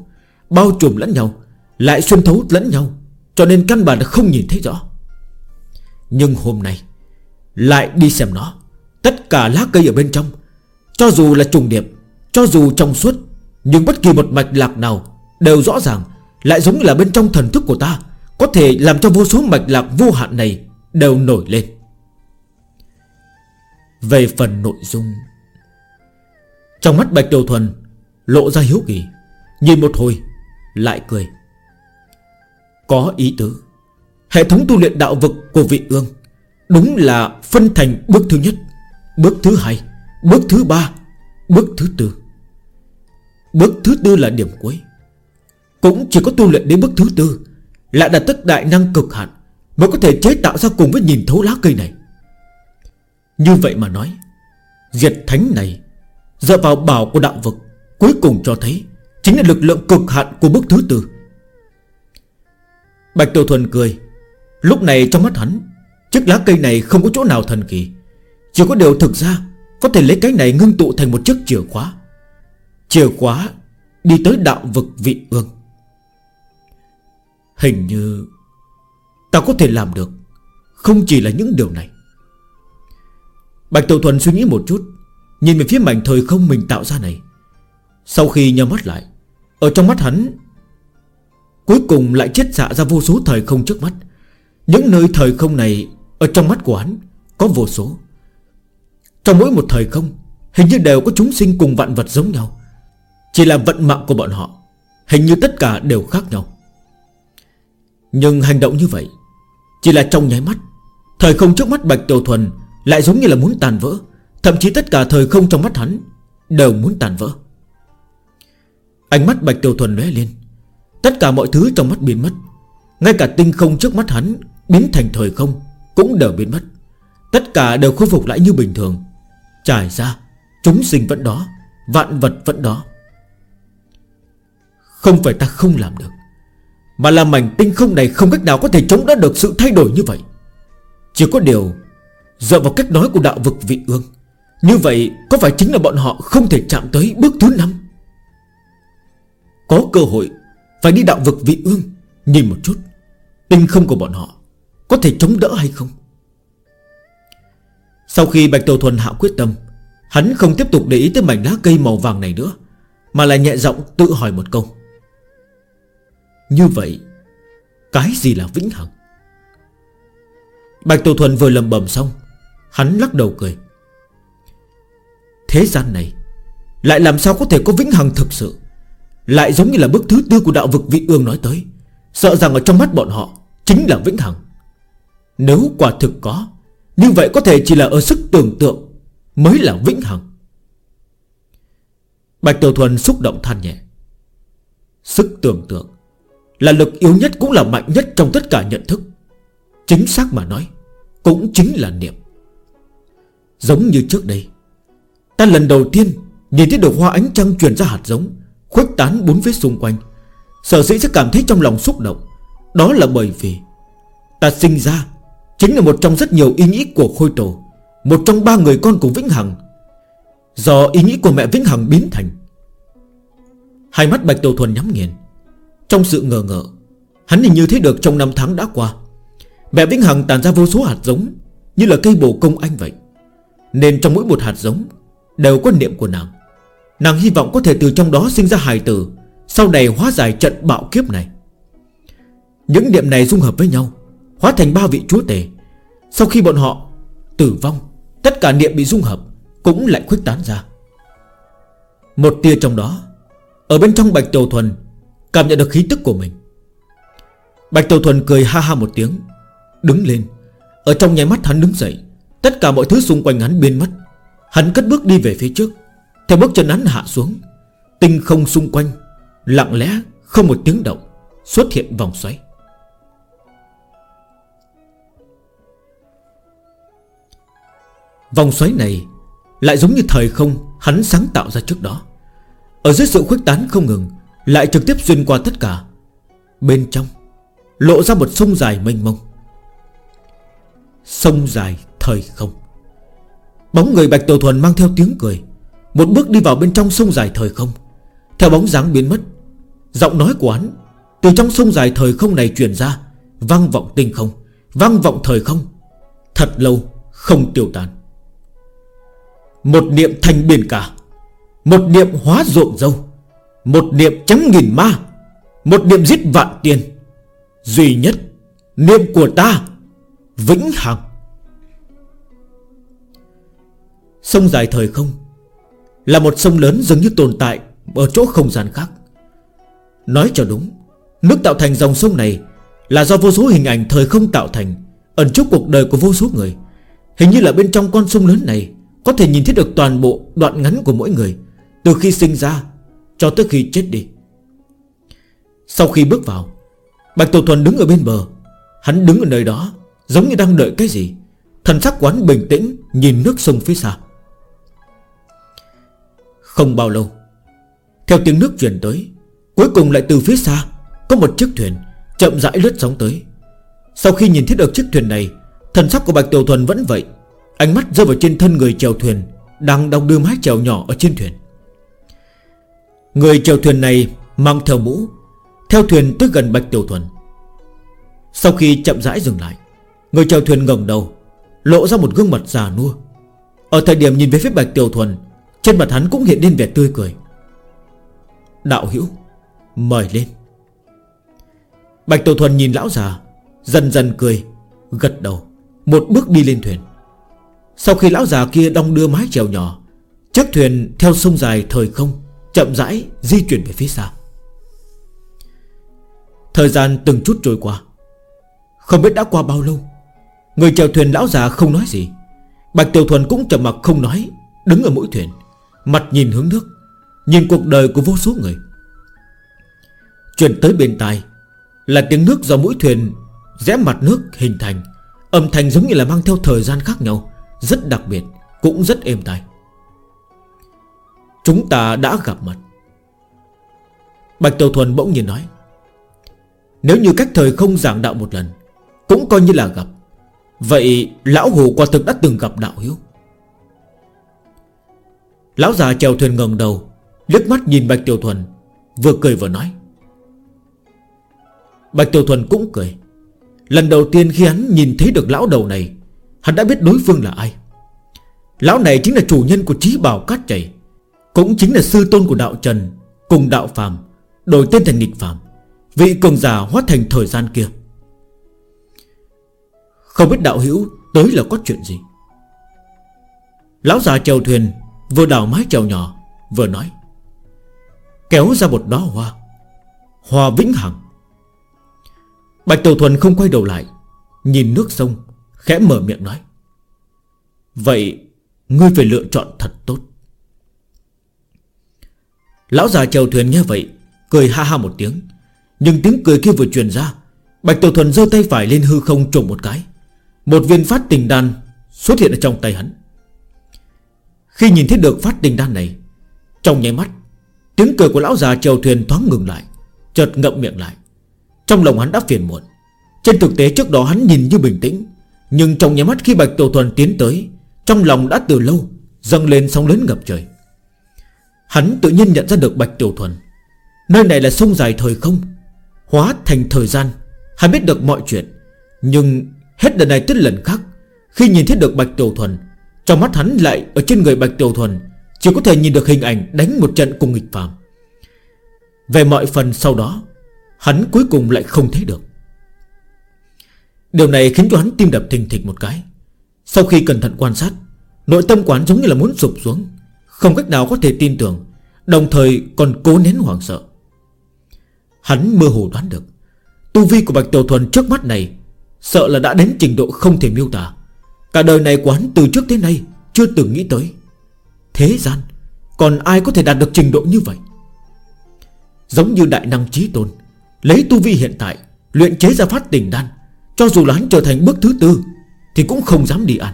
Bao trùm lẫn nhau, Lại xuyên thấu lẫn nhau, Cho nên căn bản không nhìn thấy rõ. Nhưng hôm nay, Lại đi xem nó. Tất cả lá cây ở bên trong cho dù là trùng điệp Cho dù trong suốt, Nhưng bất kỳ một mạch lạc nào Đều rõ ràng Lại giống như là bên trong thần thức của ta, Có thể làm cho vô số mạch lạc vô hạn này Đều nổi lên. Về phần nội dung, Trong mắt Bạch Đầu Thuần Lộ ra hiếu kỳ, Nhìn một hồi, Lại cười. Có ý tứ, Hệ thống tu luyện đạo vực của vị ương Đúng là phân thành bước thứ nhất, Bước thứ hai. Bước thứ ba, Bước thứ tư. Bước thứ tư là điểm cuối. Cũng chỉ có tu luyện đến bước thứ tư Lại đạt tất đại năng cực hạn Mới có thể chế tạo ra cùng với nhìn thấu lá cây này. Như vậy mà nói, Diệt thánh này Dựa vào bảo của đạo vực Cuối cùng cho thấy Chính là lực lượng cực hạn của bước thứ tư. Bạch Tiểu Thuần cười, Lúc này trong mắt hắn, Chiếc lá cây này không có chỗ nào thần kỳ, Chỉ có điều thực ra có thể lấy cái này ngưng tụ thành một chiếc chìa khóa. Chìa khóa Đi tới đạo vực vị ương Hình như Ta có thể làm được. Không chỉ là những điều này. Bạch Tiểu Thuần suy nghĩ một chút, Nhìn về phía mảnh thời không mình tạo ra này. Sau khi nhắm mắt lại, Ở trong mắt hắn, Cuối cùng lại chết xạ ra vô số thời không trước mắt. Những nơi thời không này, Ở trong mắt của hắn, Có vô số. Trong mỗi một thời không, Hình như đều có chúng sinh cùng vạn vật giống nhau. Chỉ là vận mạng của bọn họ, Hình như tất cả đều khác nhau. Nhưng hành động như vậy, Chỉ là trong nháy mắt, Thời không trước mắt Bạch Tiểu Thuần Lại giống như là muốn tàn vỡ, Thậm chí tất cả thời không trong mắt hắn Đều muốn tàn vỡ. Ánh mắt Bạch Tiểu Thuần lóe lên, Tất cả mọi thứ trong mắt biến mất, Ngay cả tinh không trước mắt hắn Biến thành thời không Cũng đều biến mất. Tất cả đều khôi phục lại như bình thường. Trải ra, Chúng sinh vẫn đó, Vạn vật vẫn đó. Không phải ta không làm được, Mà là mảnh tinh không này không cách nào có thể chống đỡ được sự thay đổi như vậy. Chỉ có điều, Dựa vào cách nói của đạo vực vị ương, Như vậy có phải chính là bọn họ không thể chạm tới bước thứ năm? Có cơ hội Phải đi đạo vực vị ương, Nhìn một chút, Tinh không của bọn họ Có thể chống đỡ hay không? Sau khi Bạch Tiểu Thuần hạ quyết tâm, Hắn không tiếp tục để ý tới mảnh lá cây màu vàng này nữa, Mà lại nhẹ giọng tự hỏi một câu. Như vậy, Cái gì là vĩnh hằng? Bạch Tiểu Thuần vừa lầm bầm xong, Hắn lắc đầu cười. Thế gian này, Lại làm sao có thể có vĩnh hằng thực sự? Lại giống như là bức thứ tư của đạo vực vị ương nói tới, Sợ rằng ở trong mắt bọn họ Chính là vĩnh hằng. Nếu quả thực có như vậy có thể chỉ là ở sức tưởng tượng Mới là vĩnh hằng. Bạch Tiểu Thuần xúc động than nhẹ. Sức tưởng tượng Là lực yếu nhất, cũng là mạnh nhất trong tất cả nhận thức. Chính xác mà nói, Cũng chính là niệm. Giống như trước đây, Ta lần đầu tiên Nhìn thấy được hoa ánh trăng truyền ra hạt giống, Khuếch tán bốn phía xung quanh. Sở dĩ sẽ cảm thấy trong lòng xúc động, Đó là bởi vì Ta sinh ra Chính là một trong rất nhiều ý nghĩ của Khôi Tổ Một trong ba người con của Vĩnh Hằng. Do ý nghĩ của mẹ Vĩnh Hằng biến thành Hai mắt Bạch Tiểu Thuần nhắm nghiền. Trong sự ngờ ngỡ, Hắn hình như thấy được trong năm tháng đã qua. Mẹ Vĩnh Hằng tàn ra vô số hạt giống Như là cây bồ công anh vậy. Nên trong mỗi một hạt giống Đều có niệm của nàng. Nàng hy vọng có thể từ trong đó sinh ra hài tử Sau này hóa giải trận bạo kiếp này. Những niệm này dung hợp với nhau Hóa thành ba vị chúa tể. Sau khi bọn họ tử vong, Tất cả niệm bị dung hợp Cũng lại khuếch tán ra. Một tia trong đó, Ở bên trong Bạch Tiểu Thuần, Cảm nhận được khí tức của mình. Bạch Tiểu Thuần cười ha ha một tiếng, Đứng lên. Ở trong nháy mắt hắn đứng dậy, Tất cả mọi thứ xung quanh hắn biến mất. Hắn cất bước đi về phía trước, Theo bước chân hắn hạ xuống. Tinh không xung quanh, Lặng lẽ, không một tiếng động, Xuất hiện vòng xoáy. Vòng xoáy này Lại giống như thời không hắn sáng tạo ra trước đó. Ở dưới sự khuếch tán không ngừng, Lại trực tiếp xuyên qua tất cả. Bên trong Lộ ra một sông dài mênh mông. Sông dài thời không. Bóng người Bạch Tổ Thuần mang theo tiếng cười, Một bước đi vào bên trong sông dài thời không. Theo bóng dáng biến mất, Giọng nói của hắn Từ trong sông dài thời không này truyền ra, Vang vọng tinh không, Vang vọng thời không, Thật lâu không tiêu tàn một niệm thành biển cả. Một niệm hóa rộn dâu Một niệm chấm nghìn ma. Một niệm giết vạn tiền. Duy nhất, Niệm của ta, Vĩnh hằng. Sông dài thời không Là một sông lớn giống như tồn tại Ở chỗ không gian khác. Nói cho đúng, Nước tạo thành dòng sông này Là do vô số hình ảnh thời không tạo thành, Ẩn chúc cuộc đời của vô số người. Hình như là bên trong con sông lớn này có thể nhìn thấy được toàn bộ đoạn ngắn của mỗi người. Từ khi sinh ra Cho tới khi chết đi. Sau khi bước vào, Bạch Tổ Thuần đứng ở bên bờ. Hắn đứng ở nơi đó, Giống như đang đợi cái gì. Thần sắc quán bình tĩnh, Nhìn nước sông phía xa. Không bao lâu, Theo tiếng nước chuyển tới, Cuối cùng lại từ phía xa, Có một chiếc thuyền chậm rãi lướt sóng tới. Sau khi nhìn thấy được chiếc thuyền này, Thần sắc của Bạch Tiểu Thuần vẫn vậy. Ánh mắt rơi vào trên thân người chèo thuyền, Đang đong đưa mái chèo nhỏ ở trên thuyền. Người chèo thuyền này mang theo mũ, Theo thuyền tới gần Bạch Tiểu Thuần. Sau khi chậm rãi dừng lại, Người chèo thuyền ngẩng đầu, Lộ ra một gương mặt già nua. Ở thời điểm nhìn về phía Bạch Tiểu Thuần, Trên mặt hắn cũng hiện lên vẻ tươi cười. Đạo hữu, Mời lên. Bạch Tiểu Thuần nhìn lão già, Dần dần cười, Gật đầu, Một bước đi lên thuyền. Sau khi lão già kia đong đưa mái chèo nhỏ, Chiếc thuyền theo sông dài thời không Chậm rãi di chuyển về phía xa. Thời gian từng chút trôi qua, Không biết đã qua bao lâu, Người chèo thuyền lão già không nói gì. Bạch Tiểu Thuần cũng chậm mặt không nói, Đứng ở mũi thuyền, Mặt nhìn hướng nước, Nhìn cuộc đời của vô số người. Chuyển tới bên tai Là tiếng nước do mũi thuyền Rẽ mặt nước hình thành, Âm thanh giống như là mang theo thời gian khác nhau. Rất đặc biệt, Cũng rất êm tai. Chúng ta đã gặp mặt. Bạch Tiểu Thuần bỗng nhiên nói, Nếu như cách thời không giảng đạo một lần, Cũng coi như là gặp. Vậy Lão Hồ quả thực đã từng gặp đạo hiếu. Lão già chèo thuyền ngầm đầu, liếc mắt nhìn Bạch Tiểu Thuần, Vừa cười vừa nói. Bạch Tiểu Thuần cũng cười. Lần đầu tiên khi hắn nhìn thấy được lão đầu này Hắn đã biết đối phương là ai. Lão này chính là chủ nhân của trí bào cát chảy, Cũng chính là sư tôn của đạo Trần, Cùng đạo Phàm, Đổi tên thành nghịch Phàm, Vị cường giả hóa thành thời gian kia. Không biết đạo hữu tới là có chuyện gì? Lão già chèo thuyền, Vừa đào mái chèo nhỏ, Vừa nói. Kéo ra một đó hoa Hoa vĩnh hằng. Bạch Tiểu Thuần không quay đầu lại, Nhìn nước sông. Khẽ mở miệng nói, Vậy Ngươi phải lựa chọn thật tốt. Lão già chèo thuyền nghe vậy, Cười ha ha một tiếng, Nhưng tiếng cười kia vừa truyền ra, Bạch Tổ Thuần giơ tay phải lên hư không trộm một cái. Một viên phát tình đan Xuất hiện ở trong tay hắn. Khi nhìn thấy được phát tình đan này, Trong nháy mắt, Tiếng cười của lão già chèo thuyền thoáng ngừng lại, Chợt ngậm miệng lại. Trong lòng hắn đã phiền muộn. Trên thực tế trước đó hắn nhìn như bình tĩnh nhưng trong nhà mắt khi Bạch Tiểu Thuần tiến tới, Trong lòng đã từ lâu Dâng lên sóng lớn ngập trời. Hắn tự nhiên nhận ra được Bạch Tiểu Thuần. Nơi này là sông dài thời không, Hóa thành thời gian. Hắn biết được mọi chuyện, Nhưng hết lần này tới lần khác, Khi nhìn thấy được Bạch Tiểu Thuần, Trong mắt hắn lại ở trên người Bạch Tiểu Thuần Chỉ có thể nhìn được hình ảnh đánh một trận cùng nghịch phạm Về mọi phần sau đó, Hắn cuối cùng lại không thấy được. Điều này khiến cho hắn tim đập thình thịch một cái. Sau khi cẩn thận quan sát, Nội tâm quán giống như là muốn sụp xuống, Không cách nào có thể tin tưởng, Đồng thời còn cố nén hoảng sợ. Hắn mơ hồ đoán được, Tu vi của Bạch Tiểu Thuần trước mắt này Sợ là đã đến trình độ không thể miêu tả. Cả đời này quán từ trước tới nay Chưa từng nghĩ tới. Thế gian, Còn ai có thể đạt được trình độ như vậy? Giống như đại năng trí tôn, Lấy tu vi hiện tại, Luyện chế ra phát tình đan cho dù là hắn trở thành bước thứ tư Thì cũng không dám đi ăn.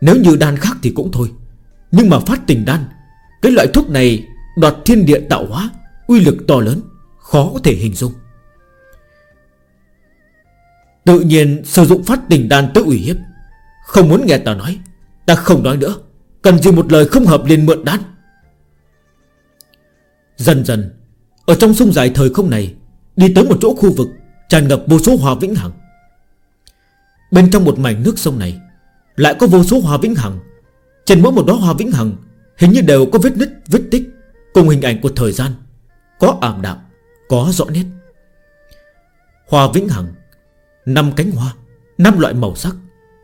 Nếu như đan khác thì cũng thôi, Nhưng mà phát tình đan, Cái loại thuốc này đoạt thiên địa tạo hóa, Uy lực to lớn, Khó có thể hình dung. Tự nhiên sử dụng phát tình đan tới ủy hiếp. Không muốn nghe ta nói, Ta không nói nữa, Cần gì một lời không hợp liền mượn đan. Dần dần, Ở trong sông dài thời không này, Đi tới một chỗ khu vực Tràn ngập vô số hòa vĩnh hằng. Bên trong một mảnh nước sông này Lại có vô số hòa vĩnh hằng. Trên mỗi một đó hòa vĩnh hằng Hình như đều có vết nứt, vết tích Cùng hình ảnh của thời gian Có ảm đạm, có rõ nét. Hoa vĩnh hằng năm cánh hoa năm loại màu sắc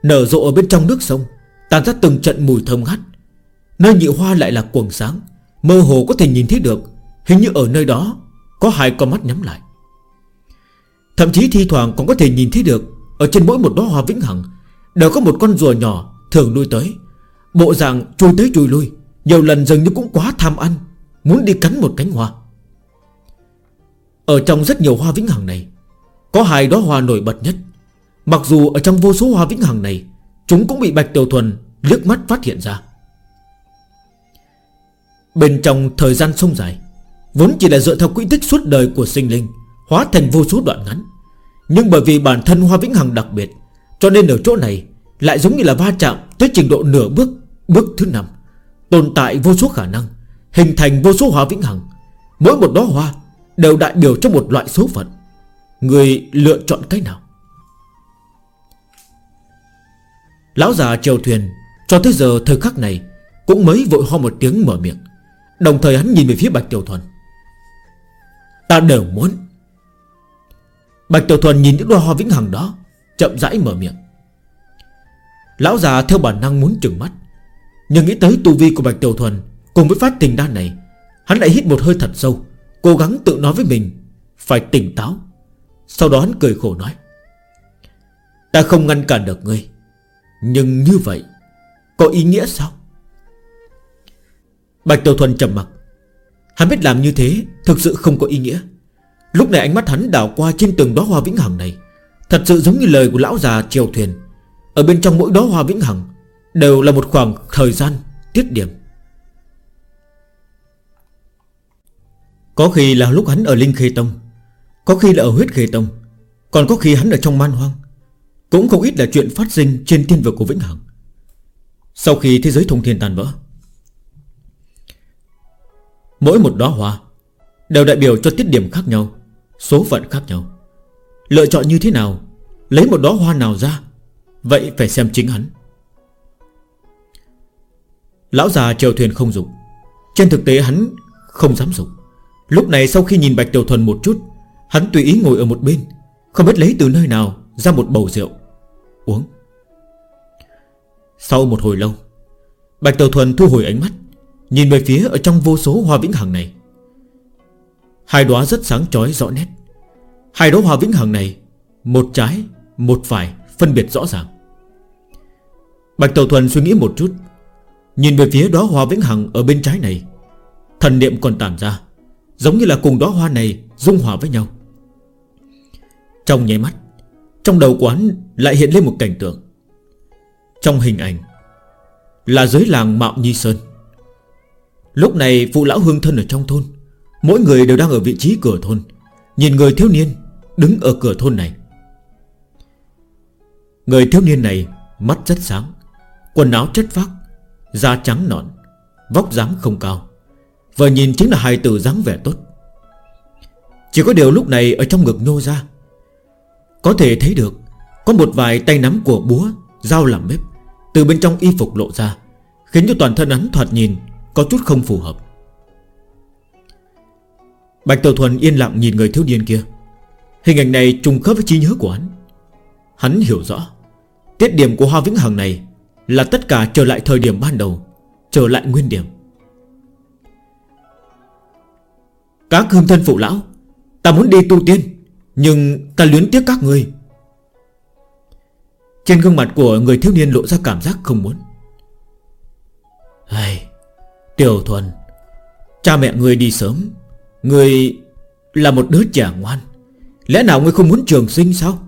Nở rộ ở bên trong nước sông Tàn ra từng trận mùi thơm ngát. Nơi nhị hoa lại là quần sáng Mơ hồ có thể nhìn thấy được. Hình như ở nơi đó Có hai con mắt nhắm lại. Thậm chí thi thoảng còn có thể nhìn thấy được, Ở trên mỗi một đóa hoa vĩnh hằng, Đều có một con rùa nhỏ thường nuôi tới. Bộ dạng chui tới chui lui, Nhiều lần dường như cũng quá tham ăn, Muốn đi cắn một cánh hoa. Ở trong rất nhiều hoa vĩnh hằng này, Có hai đóa hoa nổi bật nhất. Mặc dù ở trong vô số hoa vĩnh hằng này, Chúng cũng bị Bạch Tiểu Thuần liếc mắt phát hiện ra. Bên trong thời gian sông dài, Vốn chỉ là dựa theo quỹ tích suốt đời của sinh linh Hóa thành vô số đoạn ngắn. Nhưng bởi vì bản thân Hoa Vĩnh Hằng đặc biệt, Cho nên ở chỗ này Lại giống như là va chạm tới trình độ nửa bước Bước thứ năm, Tồn tại vô số khả năng, Hình thành vô số Hoa Vĩnh Hằng. Mỗi một đóa hoa đều đại biểu cho một loại số phận. Người lựa chọn cái nào? Lão già trèo thuyền, Cho tới giờ thời khắc này Cũng mới vội ho một tiếng mở miệng. Đồng thời hắn nhìn về phía Bạch Tiểu Thuần. Ta đều muốn Bạch Tiểu Thuần nhìn những đôi hoa vĩnh hằng đó, Chậm rãi mở miệng. Lão già theo bản năng muốn trừng mắt, Nhưng nghĩ tới tu vi của Bạch Tiểu Thuần Cùng với phát tình đan này, Hắn lại hít một hơi thật sâu, Cố gắng tự nói với mình, Phải tỉnh táo. Sau đó hắn cười khổ nói, Ta không ngăn cản được ngươi, Nhưng như vậy Có ý nghĩa sao? Bạch Tiểu Thuần trầm mặt Hắn biết làm như thế Thực sự không có ý nghĩa. Lúc này ánh mắt hắn đảo qua trên từng đóa hoa vĩnh hằng này. Thật sự giống như lời của lão già triều thuyền. Ở bên trong mỗi đóa hoa vĩnh hằng Đều là một khoảng thời gian Tiết điểm. Có khi là lúc hắn ở Linh Khê Tông, Có khi là ở Huyết Khê Tông, Còn có khi hắn ở trong man hoang. Cũng không ít là chuyện phát sinh trên thiên vực của Vĩnh Hằng. Sau khi thế giới thông thiên tàn vỡ, Mỗi một đóa hoa Đều đại biểu cho tiết điểm khác nhau. Số phận khác nhau. Lựa chọn như thế nào, Lấy một đóa hoa nào ra, Vậy phải xem chính hắn. Lão già chèo thuyền không dùng Trên thực tế hắn không dám dùng Lúc này sau khi nhìn Bạch Tiểu Thuần một chút, Hắn tùy ý ngồi ở một bên, Không biết lấy từ nơi nào ra một bầu rượu, Uống. Sau một hồi lâu, Bạch Tiểu Thuần thu hồi ánh mắt, Nhìn về phía ở trong vô số hoa vĩnh hằng này. Hai đóa rất sáng chói rõ nét. Hai đóa hoa vĩnh hằng này Một trái, một phải Phân biệt rõ ràng. Bạch Tàu Thuần suy nghĩ một chút Nhìn về phía đóa hoa vĩnh hằng ở bên trái này. Thần niệm còn tản ra Giống như là cùng đóa hoa này dung hòa với nhau. Trong nháy mắt Trong đầu quán lại hiện lên một cảnh tượng. Trong hình ảnh Là giới làng Mạo Nhi Sơn. Lúc này phụ lão hương thân ở trong thôn Mỗi người đều đang ở vị trí cửa thôn. Nhìn người thiếu niên Đứng ở cửa thôn này. Người thiếu niên này Mắt rất sáng, Quần áo chất phác, Da trắng nõn, Vóc dáng không cao và nhìn chính là hai từ dáng vẻ tốt. Chỉ có điều lúc này Ở trong ngực nhô ra. Có thể thấy được, Có một vài tay nắm của búa Dao làm bếp, Từ bên trong y phục lộ ra, Khiến cho toàn thân hắn thoạt nhìn Có chút không phù hợp. Bạch Tiểu Thuần yên lặng nhìn người thiếu niên kia. Hình ảnh này trùng khớp với trí nhớ của hắn. Hắn hiểu rõ, Tiết điểm của Hoa Vĩnh Hằng này Là tất cả trở lại thời điểm ban đầu, Trở lại nguyên điểm. Các hương thân phụ lão, Ta muốn đi tu tiên, Nhưng ta luyến tiếc các người Trên gương mặt của người thiếu niên lộ ra cảm giác không muốn. Hay Tiểu thuần, Cha mẹ người đi sớm Người là một đứa trẻ ngoan. Lẽ nào người không muốn trường sinh sao?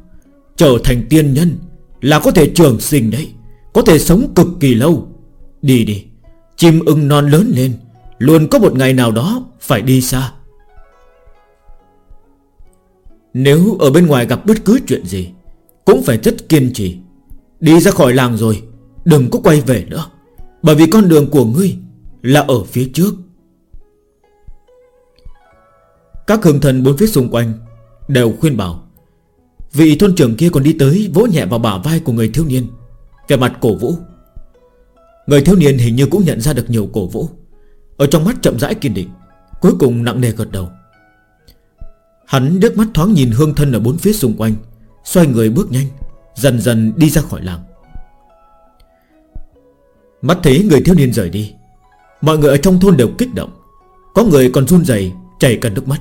Trở thành tiên nhân Là có thể trường sinh đấy, Có thể sống cực kỳ lâu. Đi đi, Chim ưng non lớn lên, Luôn có một ngày nào đó phải đi xa. Nếu ở bên ngoài gặp bất cứ chuyện gì, Cũng phải rất kiên trì. Đi ra khỏi làng rồi, Đừng có quay về nữa, Bởi vì con đường của ngươi Là ở phía trước. Các hương thần bốn phía xung quanh Đều khuyên bảo. Vị thôn trưởng kia còn đi tới vỗ nhẹ vào bả vai của người thiếu niên. Về mặt cổ vũ, Người thiếu niên hình như cũng nhận ra được nhiều cổ vũ. Ở trong mắt chậm rãi kiên định, Cuối cùng nặng nề gật đầu. Hắn đứt mắt thoáng nhìn hương thân ở bốn phía xung quanh, Xoay người bước nhanh, Dần dần đi ra khỏi làng. Mắt thấy người thiếu niên rời đi, Mọi người ở trong thôn đều kích động. Có người còn run rẩy chảy cả nước mắt.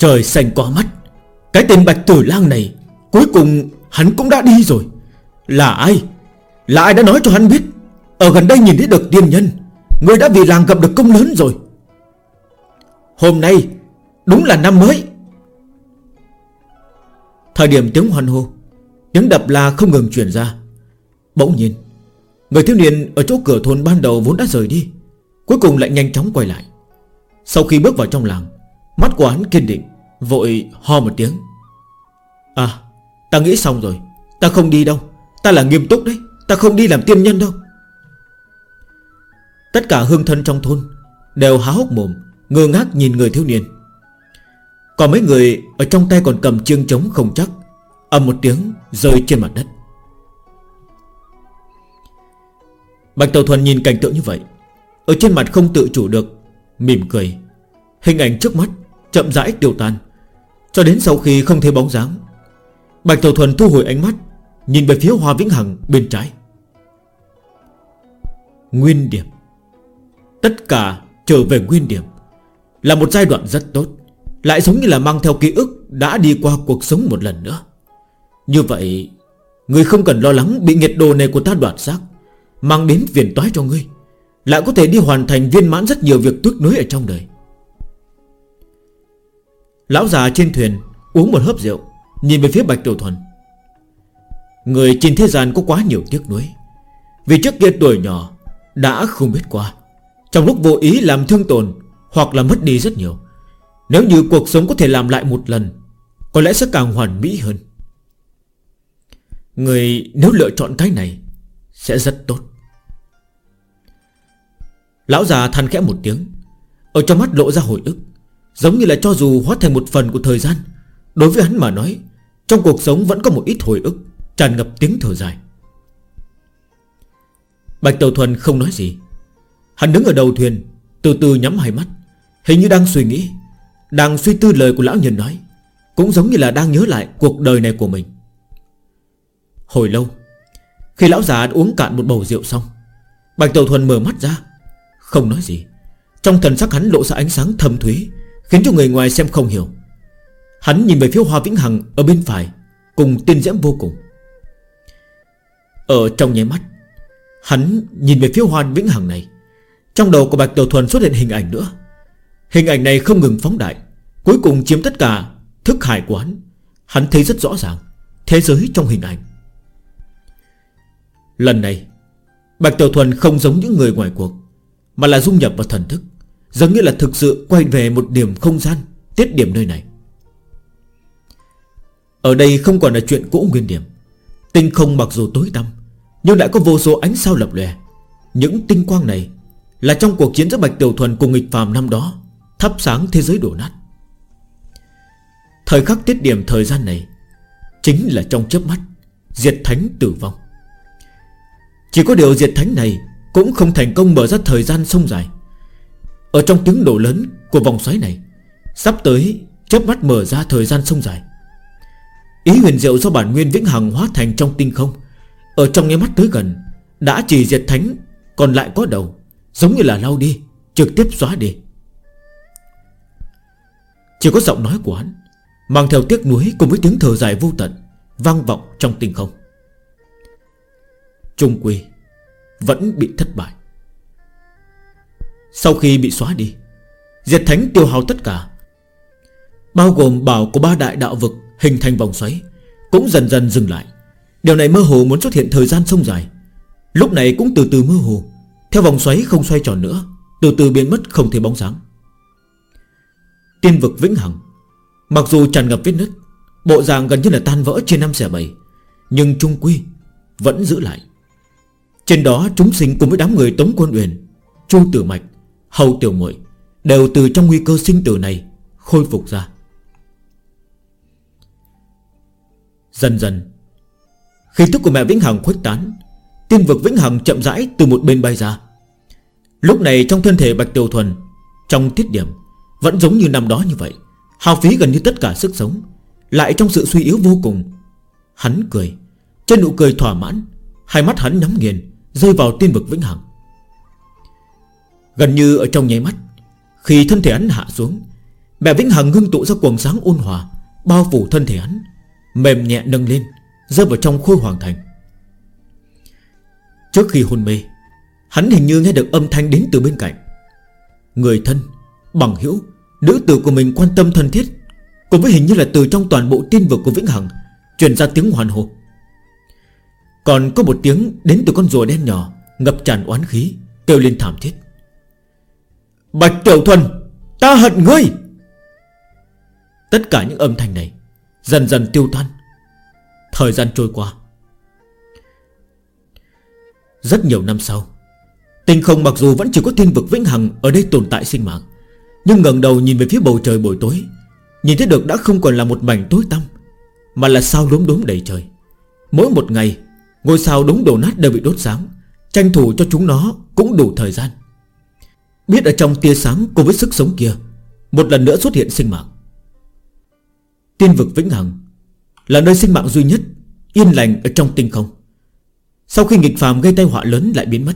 Trời xanh quá mắt. Cái tên Bạch Tử Lang này, Cuối cùng hắn cũng đã đi rồi. Là ai? Là ai đã nói cho hắn biết? Ở gần đây nhìn thấy được tiên nhân. Người đã vì làng gặp được công lớn rồi. Hôm nay, Đúng là năm mới. Thời điểm tiếng hoan hô, Tiếng đập là không ngừng chuyển ra. Bỗng nhiên, Người thiếu niên ở chỗ cửa thôn ban đầu vốn đã rời đi, Cuối cùng lại nhanh chóng quay lại. Sau khi bước vào trong làng, Mắt của hắn kiên định. Vội ho một tiếng. À ta nghĩ xong rồi. Ta không đi đâu. Ta là nghiêm túc đấy. Ta không đi làm tiên nhân đâu. Tất cả hương thân trong thôn Đều há hốc mồm, Ngơ ngác nhìn người thiếu niên. Còn mấy người ở trong tay còn cầm chiêng trống không chắc Âm một tiếng rơi trên mặt đất. Bạch Tàu Thuần nhìn cảnh tượng như vậy, Ở trên mặt không tự chủ được, Mỉm cười. Hình ảnh trước mắt chậm rãi tiêu tan. Cho đến sau khi không thấy bóng dáng, Bạch Tiểu Thuần thu hồi ánh mắt, Nhìn về phía Hoa Vĩnh Hằng bên trái. Nguyên điểm. Tất cả trở về nguyên điểm Là một giai đoạn rất tốt, Lại giống như là mang theo ký ức Đã đi qua cuộc sống một lần nữa. Như vậy, Người không cần lo lắng bị nghiệt đồ này của ta đoạt xác, Mang đến viền toái cho ngươi, Lại có thể đi hoàn thành viên mãn rất nhiều việc tước nối ở trong đời. Lão già trên thuyền uống một hớp rượu, Nhìn về phía Bạch Tiểu Thuần. Người trên thế gian có quá nhiều tiếc nuối, Vì trước kia tuổi nhỏ Đã không biết qua. Trong lúc vô ý làm thương tồn Hoặc là mất đi rất nhiều, Nếu như cuộc sống có thể làm lại một lần, Có lẽ sẽ càng hoàn mỹ hơn. Người nếu lựa chọn cái này Sẽ rất tốt. Lão già than khẽ một tiếng, Ở trong mắt lộ ra hồi ức. Giống như là cho dù hóa thành một phần của thời gian, Đối với hắn mà nói, Trong cuộc sống vẫn có một ít hồi ức, Tràn ngập tiếng thở dài. Bạch Tàu Thuần không nói gì. Hắn đứng ở đầu thuyền, Từ từ nhắm hai mắt, Hình như đang suy nghĩ, Đang suy tư lời của lão nhân nói, Cũng giống như là đang nhớ lại cuộc đời này của mình. Hồi lâu, Khi lão già uống cạn một bầu rượu xong, Bạch Tàu Thuần mở mắt ra, Không nói gì. Trong thần sắc hắn lộ ra ánh sáng thâm thúy Khiến cho người ngoài xem không hiểu. Hắn nhìn về phía Hoa Vĩnh Hằng ở bên phải, Cùng tin diễm vô cùng. Ở trong nháy mắt, Hắn nhìn về phía Hoa Vĩnh Hằng này. Trong đầu của Bạch Tiểu Thuần xuất hiện hình ảnh nữa. Hình ảnh này không ngừng phóng đại, Cuối cùng chiếm tất cả thức hải của hắn. Hắn thấy rất rõ ràng, Thế giới trong hình ảnh. Lần này, Bạch Tiểu Thuần không giống những người ngoài cuộc, Mà là dung nhập vào thần thức. Giống như là thực sự quay về một điểm không gian, Tiết điểm nơi này. Ở đây không còn là chuyện cũ nguyên điểm. Tinh không mặc dù tối tăm, Nhưng đã có vô số ánh sao lập lè Những tinh quang này Là trong cuộc chiến giữa Bạch Tiểu Thuần cùng nghịch phàm năm đó, Thắp sáng thế giới đổ nát. Thời khắc tiết điểm thời gian này Chính là trong chớp mắt, Diệt Thánh tử vong. Chỉ có điều Diệt Thánh này Cũng không thành công mở ra thời gian sông dài. Ở trong tiếng nổ lớn của vòng xoáy này, Sắp tới chớp mắt mở ra thời gian sông dài. Ý huyền diệu do bản nguyên vĩnh hằng hóa thành trong tinh không, Ở trong nghe mắt tới gần, Đã chỉ diệt thánh, Còn lại có đầu, Giống như là lau đi, Trực tiếp xóa đi. Chỉ có giọng nói của hắn, Mang theo tiếc nuối cùng với tiếng thở dài vô tận, Vang vọng trong tinh không. Trung Quy Vẫn bị thất bại. Sau khi bị xóa đi Diệt thánh tiêu hao tất cả Bao gồm bảo của ba đại đạo vực Hình thành vòng xoáy Cũng dần dần dừng lại. Điều này mơ hồ muốn xuất hiện thời gian sông dài. Lúc này cũng từ từ mơ hồ Theo vòng xoáy không xoay tròn nữa Từ từ biến mất không thấy bóng dáng. Tiên vực vĩnh hằng Mặc dù tràn ngập vết nứt Bộ dạng gần như là tan vỡ trên năm xẻ bầy, Nhưng trung quy Vẫn giữ lại. Trên đó chúng sinh cùng với đám người Tống Quân Uyển Chu Tử Mạch Hầu tiểu muội, Đều từ trong nguy cơ sinh tử này Khôi phục ra. Dần dần, khi thức của mẹ Vĩnh Hằng khuếch tán, Tiên vực Vĩnh Hằng chậm rãi từ một bên bay ra. Lúc này trong thân thể Bạch Tiểu Thuần, Trong tiết điểm, Vẫn giống như năm đó như vậy Hào phí gần như tất cả sức sống, Lại trong sự suy yếu vô cùng. Hắn cười, Trên nụ cười thỏa mãn, Hai mắt hắn nhắm nghiền, Rơi vào tiên vực Vĩnh Hằng. Gần như ở trong nháy mắt, Khi thân thể hắn hạ xuống, Mẹ Vĩnh Hằng ngưng tụ ra quần sáng ôn hòa, Bao phủ thân thể hắn, Mềm nhẹ nâng lên, Rơi vào trong khôi hoàng thành. Trước khi hôn mê, Hắn hình như nghe được âm thanh đến từ bên cạnh. Người thân, Bằng hữu, Nữ tử của mình quan tâm thân thiết, Cùng với hình như là từ trong toàn bộ tiên vực của Vĩnh Hằng, Truyền ra tiếng hoàn hồ Còn có một tiếng đến từ con rùa đen nhỏ, Ngập tràn oán khí, Kêu lên thảm thiết. Bạch Tiểu Thuần, Ta hận ngươi. Tất cả những âm thanh này Dần dần tiêu tan. Thời gian trôi qua. Rất nhiều năm sau, Tinh không mặc dù vẫn chỉ có thiên vực vĩnh hằng Ở đây tồn tại sinh mạng, Nhưng ngẩng đầu nhìn về phía bầu trời buổi tối, Nhìn thấy được đã không còn là một mảnh tối tăm, Mà là sao đốm đốm đầy trời. Mỗi một ngày, Ngôi sao đống đổ nát đều bị đốt sáng, Tranh thủ cho chúng nó cũng đủ thời gian. Biết ở trong tia sáng cùng với sức sống kia, Một lần nữa xuất hiện sinh mạng. Tiên vực Vĩnh Hằng Là nơi sinh mạng duy nhất, Yên lành ở trong tinh không. Sau khi nghịch phàm gây tai họa lớn lại biến mất,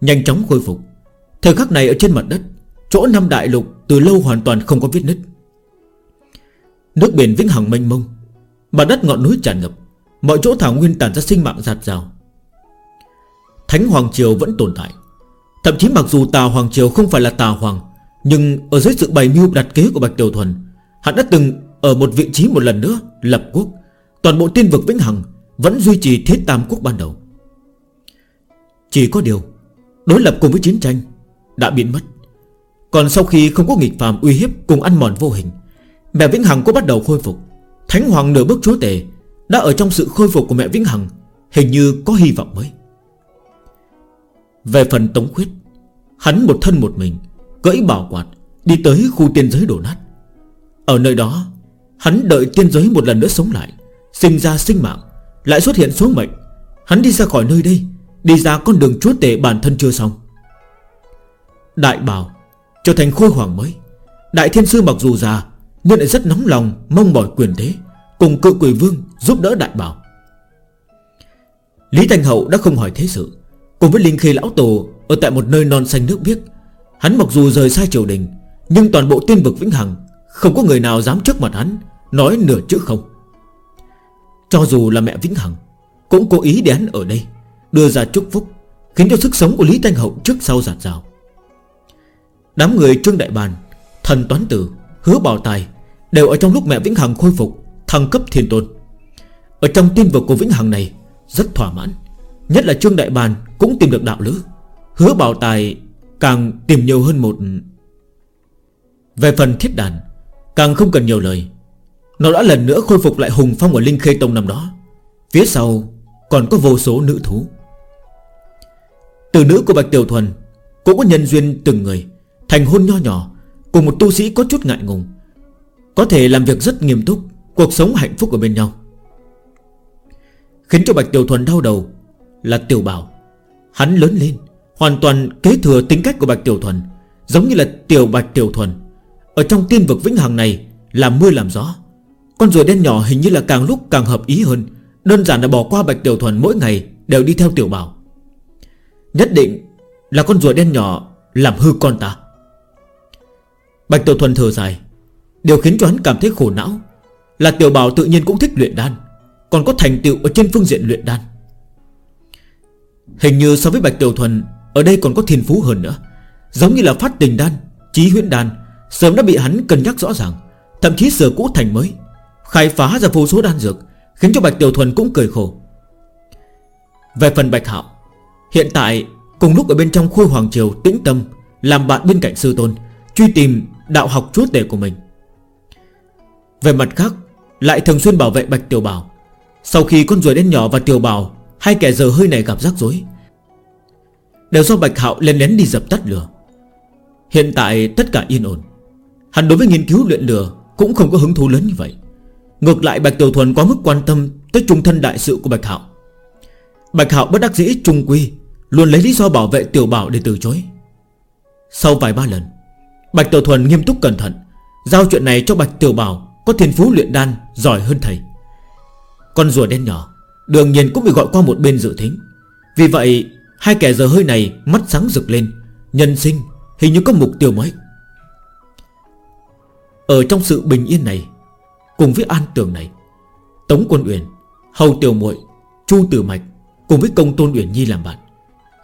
Nhanh chóng khôi phục. Thời khắc này ở trên mặt đất, Chỗ năm đại lục từ lâu hoàn toàn không có vết nứt. Nước biển Vĩnh Hằng mênh mông, Mặt đất ngọn núi tràn ngập, Mọi chỗ thảo nguyên tàn ra sinh mạng giạt rào Thánh Hoàng Triều vẫn tồn tại. Thậm chí mặc dù tà Hoàng Triều không phải là tà Hoàng, Nhưng ở dưới sự bày mưu đặt kế của Bạch Tiểu Thuần, Hắn đã từng ở một vị trí một lần nữa, Lập quốc. Toàn bộ tiên vực Vĩnh Hằng Vẫn duy trì thế tam quốc ban đầu. Chỉ có điều, Đối lập cùng với chiến tranh Đã biến mất. Còn sau khi không có nghịch phàm uy hiếp cùng ăn mòn vô hình, Mẹ Vĩnh Hằng cũng bắt đầu khôi phục. Thánh Hoàng nửa bước chúa tể Đã ở trong sự khôi phục của mẹ Vĩnh Hằng Hình như có hy vọng mới. Về phần Tống Khuyết, Hắn một thân một mình Cưỡi bảo quạt, Đi tới khu tiên giới đổ nát. Ở nơi đó, Hắn đợi tiên giới một lần nữa sống lại, Sinh ra sinh mạng, Lại xuất hiện số mệnh. Hắn đi ra khỏi nơi đây, Đi ra con đường chúa tể bản thân chưa xong. Đại bảo Trở thành khôi hoàng mới. Đại thiên sư mặc dù già, Nhưng lại rất nóng lòng, mong mỏi quyền thế, Cùng cự quỷ vương giúp đỡ đại bảo. Lý Thành Hậu đã không hỏi thế sự. Cùng với linh khí lão tổ, Ở tại một nơi non xanh nước biếc, Hắn mặc dù rời xa triều đình, Nhưng toàn bộ tiên vực vĩnh hằng, Không có người nào dám trước mặt hắn Nói nửa chữ không. Cho dù là mẹ vĩnh hằng, Cũng cố ý để hắn ở đây, Đưa ra chúc phúc, Khiến cho sức sống của Lý Thanh Hậu trước sau giạt rào. Đám người Trương Đại Bàn, Thần Toán Tử, Hứa Bảo Tài Đều ở trong lúc mẹ Vĩnh Hằng khôi phục, Thăng cấp thiên tôn. Ở trong tiên vực của Vĩnh Hằng này, Rất thỏa mãn, Nhất là Trương Đại Bàn cũng tìm được đạo lữ. Hứa bảo tài càng tìm nhiều hơn một Về phần thiết đàn, Càng không cần nhiều lời. Nó đã lần nữa khôi phục lại hùng phong ở Linh Khê Tông năm đó. Phía sau còn có vô số nữ thú. Từ nữ của Bạch Tiểu Thuần Cũng có nhân duyên từng người, Thành hôn nho nhỏ Cùng một tu sĩ có chút ngại ngùng. Có thể làm việc rất nghiêm túc, Cuộc sống hạnh phúc ở bên nhau. Khiến cho Bạch Tiểu Thuần đau đầu Là Tiểu Bảo. Hắn lớn lên, Hoàn toàn kế thừa tính cách của Bạch Tiểu Thuần, Giống như là Tiểu Bạch Tiểu Thuần. Ở trong tiên vực vĩnh hằng này Là mưa làm gió. Con rùa đen nhỏ hình như là càng lúc càng hợp ý hơn, Đơn giản là bỏ qua Bạch Tiểu Thuần mỗi ngày Đều đi theo Tiểu Bảo. Nhất định là con rùa đen nhỏ Làm hư con ta. Bạch Tiểu Thuần thở dài, Điều khiến cho hắn cảm thấy khổ não Là Tiểu Bảo tự nhiên cũng thích luyện đan, Còn có thành tựu ở trên phương diện luyện đan. Hình như so với Bạch Tiểu Thuần Ở đây còn có thiên phú hơn nữa. Giống như là phát tình đan, trí huyện đan Sớm đã bị hắn cân nhắc rõ ràng Thậm chí sửa cũ thành mới. Khai phá ra vô số đan dược Khiến cho Bạch Tiểu Thuần cũng cười khổ. Về phần Bạch Hạo Hiện tại cùng lúc ở bên trong khu Hoàng Triều Tĩnh Tâm Làm bạn bên cạnh sư tôn Truy tìm đạo học chúa tể của mình. Về mặt khác Lại thường xuyên bảo vệ Bạch Tiểu Bảo. Sau khi con ruồi đen nhỏ và Tiểu Bảo Hai kẻ giờ hơi này gặp rắc rối. Đều do Bạch Hạo lên lén đi dập tắt lửa. Hiện tại tất cả yên ổn. Hắn đối với nghiên cứu luyện lửa Cũng không có hứng thú lớn như vậy. Ngược lại, Bạch Tiểu Thuần quá mức quan tâm Tới trung thân đại sự của Bạch Hạo. Bạch Hạo bất đắc dĩ trung quy, Luôn lấy lý do bảo vệ Tiểu Bảo để từ chối. Sau vài ba lần, Bạch Tiểu Thuần nghiêm túc cẩn thận, Giao chuyện này cho Bạch Tiểu Bảo Có thiên phú luyện đan giỏi hơn thầy. Con rùa đen nhỏ Đương nhiên cũng bị gọi qua một bên dự thính Vì vậy, Hai kẻ giờ hơi này mắt sáng rực lên. Nhân sinh, hình như có mục tiêu mới. Ở trong sự bình yên này, Cùng với an tường này, Tống Quân Uyển, Hầu Tiểu muội, Chu Tử Mạch Cùng với công Tôn Uyển Nhi làm bạn,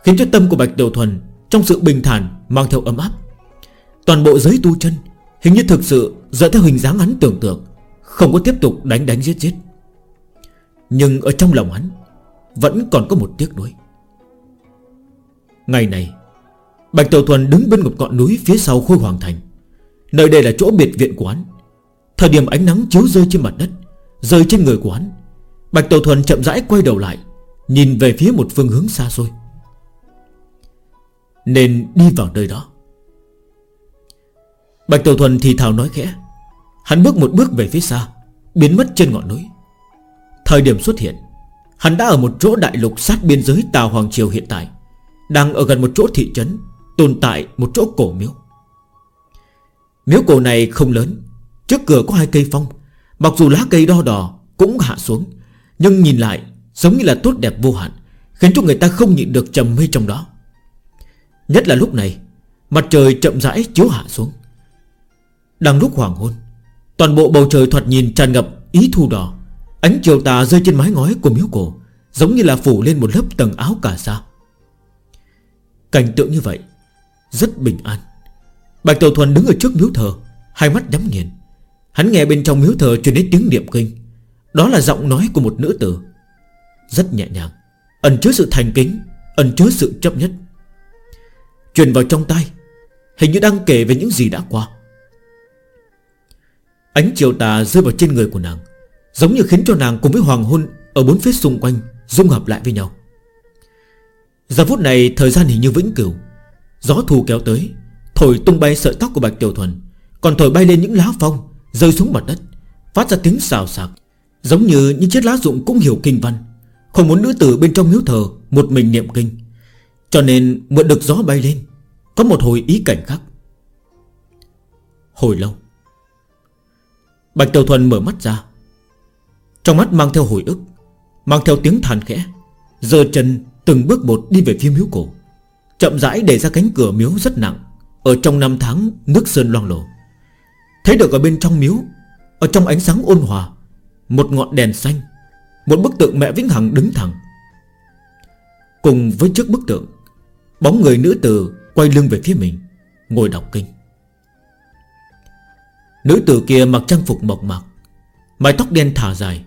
Khiến cho tâm của Bạch Tiểu Thuần Trong sự bình thản mang theo ấm áp. Toàn bộ giới tu chân Hình như thực sự dẫn theo hình dáng hắn tưởng tượng, Không có tiếp tục đánh đánh giết giết. Nhưng ở trong lòng hắn Vẫn còn có một tiếc nuối. Ngày này, Bạch Tiểu Thuần đứng bên một ngọn núi phía sau Khôi Hoàng Thành. Nơi đây là chỗ biệt viện của hắn. Thời điểm ánh nắng chiếu rơi trên mặt đất, Rơi trên người của hắn, Bạch Tiểu Thuần chậm rãi quay đầu lại, Nhìn về phía một phương hướng xa xôi. Nên đi vào nơi đó. Bạch Tiểu Thuần thì thào nói khẽ. Hắn bước một bước về phía xa, Biến mất trên ngọn núi. Thời điểm xuất hiện, Hắn đã ở một chỗ đại lục sát biên giới Tàu Hoàng Triều hiện tại, Đang ở gần một chỗ thị trấn, Tồn tại một chỗ cổ miếu. Miếu cổ này không lớn, Trước cửa có hai cây phong, Mặc dù lá cây đo đỏ cũng hạ xuống, Nhưng nhìn lại giống như là tốt đẹp vô hạn, Khiến cho người ta không nhịn được trầm mê trong đó. Nhất là lúc này, Mặt trời chậm rãi chiếu hạ xuống. Đang lúc hoàng hôn, Toàn bộ bầu trời thoạt nhìn tràn ngập ý thu đỏ. Ánh chiều tà rơi trên mái ngói của miếu cổ, Giống như là phủ lên một lớp tầng áo cả sao Cảnh tượng như vậy, Rất bình an. Bạch Tiểu Thuần đứng ở trước miếu thờ, Hai mắt nhắm nghiền. Hắn nghe bên trong miếu thờ truyền đến tiếng niệm kinh. Đó là giọng nói của một nữ tử. Rất nhẹ nhàng, Ẩn chứa sự thành kính, Ẩn chứa sự chấp nhất. Truyền vào trong tay Hình như đang kể về những gì đã qua. Ánh chiều tà rơi vào trên người của nàng. Giống như khiến cho nàng cùng với hoàng hôn Ở bốn phía xung quanh dung hợp lại với nhau. Giờ phút này, thời gian hình như vĩnh cửu. Gió thu kéo tới, Thổi tung bay sợi tóc của Bạch Tiểu Thuần, Còn thổi bay lên những lá phong, Rơi xuống mặt đất, Phát ra tiếng xào xạc, Giống như những chiếc lá rụng cũng hiểu kinh văn, Không muốn nữ tử bên trong miếu thờ Một mình niệm kinh. Cho nên, mượn được gió bay lên, Có một hồi ý cảnh khác. Hồi lâu, Bạch Tiểu Thuần mở mắt ra trong mắt mang theo hồi ức, Mang theo tiếng than khẽ Giờ chân từng bước một đi về phía miếu cổ. Chậm rãi để ra cánh cửa miếu rất nặng, Ở trong năm tháng nước sơn loang lổ. Thấy được ở bên trong miếu, Ở trong ánh sáng ôn hòa, Một ngọn đèn xanh, Một bức tượng mẹ Vĩnh Hằng đứng thẳng. Cùng với trước bức tượng, Bóng người nữ tử quay lưng về phía mình, Ngồi đọc kinh. Nữ tử kia mặc trang phục mộc mạc, Mái tóc đen thả dài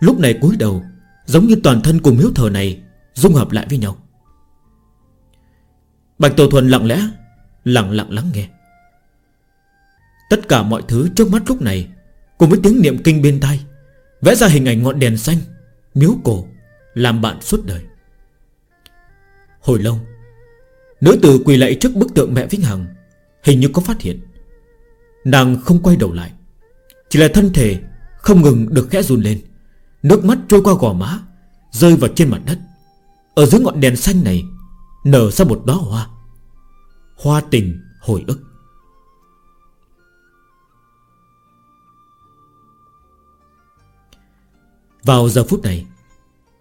Lúc này cúi đầu, Giống như toàn thân cùng miếu thờ này Dung hợp lại với nhau. Bạch Tổ Thuần lặng lẽ, Lặng lặng lắng nghe. Tất cả mọi thứ trước mắt lúc này, Cùng với tiếng niệm kinh bên tay Vẽ ra hình ảnh ngọn đèn xanh, Miếu cổ, Làm bạn suốt đời. Hồi lâu, Nữ tử quỳ lạy trước bức tượng mẹ Vĩnh Hằng, Hình như có phát hiện. Nàng không quay đầu lại, Chỉ là thân thể không ngừng được khẽ run lên. Nước mắt trôi qua gò má, Rơi vào trên mặt đất. Ở dưới ngọn đèn xanh này, Nở ra một đóa hoa. Hoa tình hồi ức. Vào giờ phút này,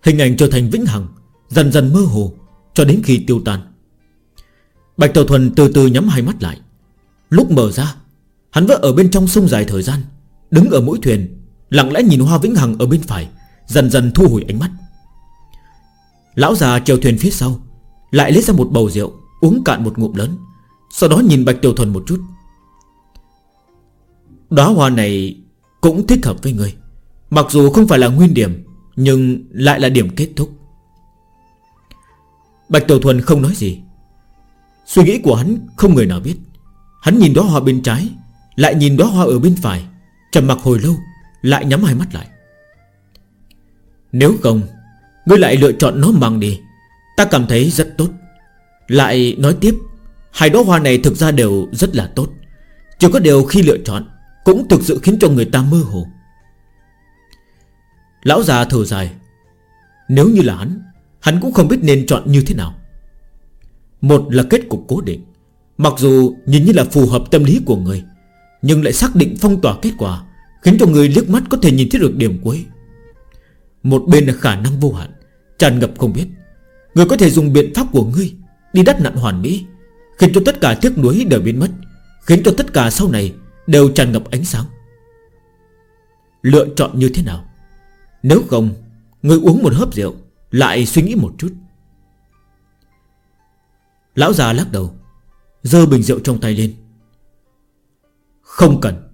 Hình ảnh trở thành vĩnh hằng, Dần dần mơ hồ Cho đến khi tiêu tan. Bạch Tiểu Thuần từ từ nhắm hai mắt lại. Lúc mở ra, Hắn vẫn ở bên trong sông dài thời gian, Đứng ở mũi thuyền Lặng lẽ nhìn Hoa Vĩnh Hằng ở bên phải, Dần dần thu hồi ánh mắt. Lão già chèo thuyền phía sau, Lại lấy ra một bầu rượu, Uống cạn một ngụm lớn, Sau đó nhìn Bạch Tiểu Thuần một chút. Đóa hoa này Cũng thích hợp với người, Mặc dù không phải là nguyên điểm, Nhưng lại là điểm kết thúc. Bạch Tiểu Thuần không nói gì. Suy nghĩ của hắn không người nào biết. Hắn nhìn đóa hoa bên trái, Lại nhìn đóa hoa ở bên phải, trầm mặc hồi lâu. Lại nhắm hai mắt lại. Nếu không, Ngươi lại lựa chọn nó mang đi. Ta cảm thấy rất tốt. Lại nói tiếp, Hai đóa hoa này thực ra đều rất là tốt. Chỉ có điều khi lựa chọn, Cũng thực sự khiến cho người ta mơ hồ. Lão già thở dài. Nếu như là hắn Hắn cũng không biết nên chọn như thế nào. Một là kết cục cố định. Mặc dù nhìn như là phù hợp tâm lý của người, Nhưng lại xác định phong tỏa kết quả Khiến cho người liếc mắt có thể nhìn thấy được điểm cuối. Một bên là khả năng vô hạn, Tràn ngập không biết. Người có thể dùng biện pháp của ngươi Đi đắt nạn hoàn mỹ, Khiến cho tất cả tiếc nuối đều biến mất, Khiến cho tất cả sau này đều tràn ngập ánh sáng. Lựa chọn như thế nào? Nếu không Người uống một hớp rượu, Lại suy nghĩ một chút. Lão già lắc đầu Dơ bình rượu trong tay lên. Không cần.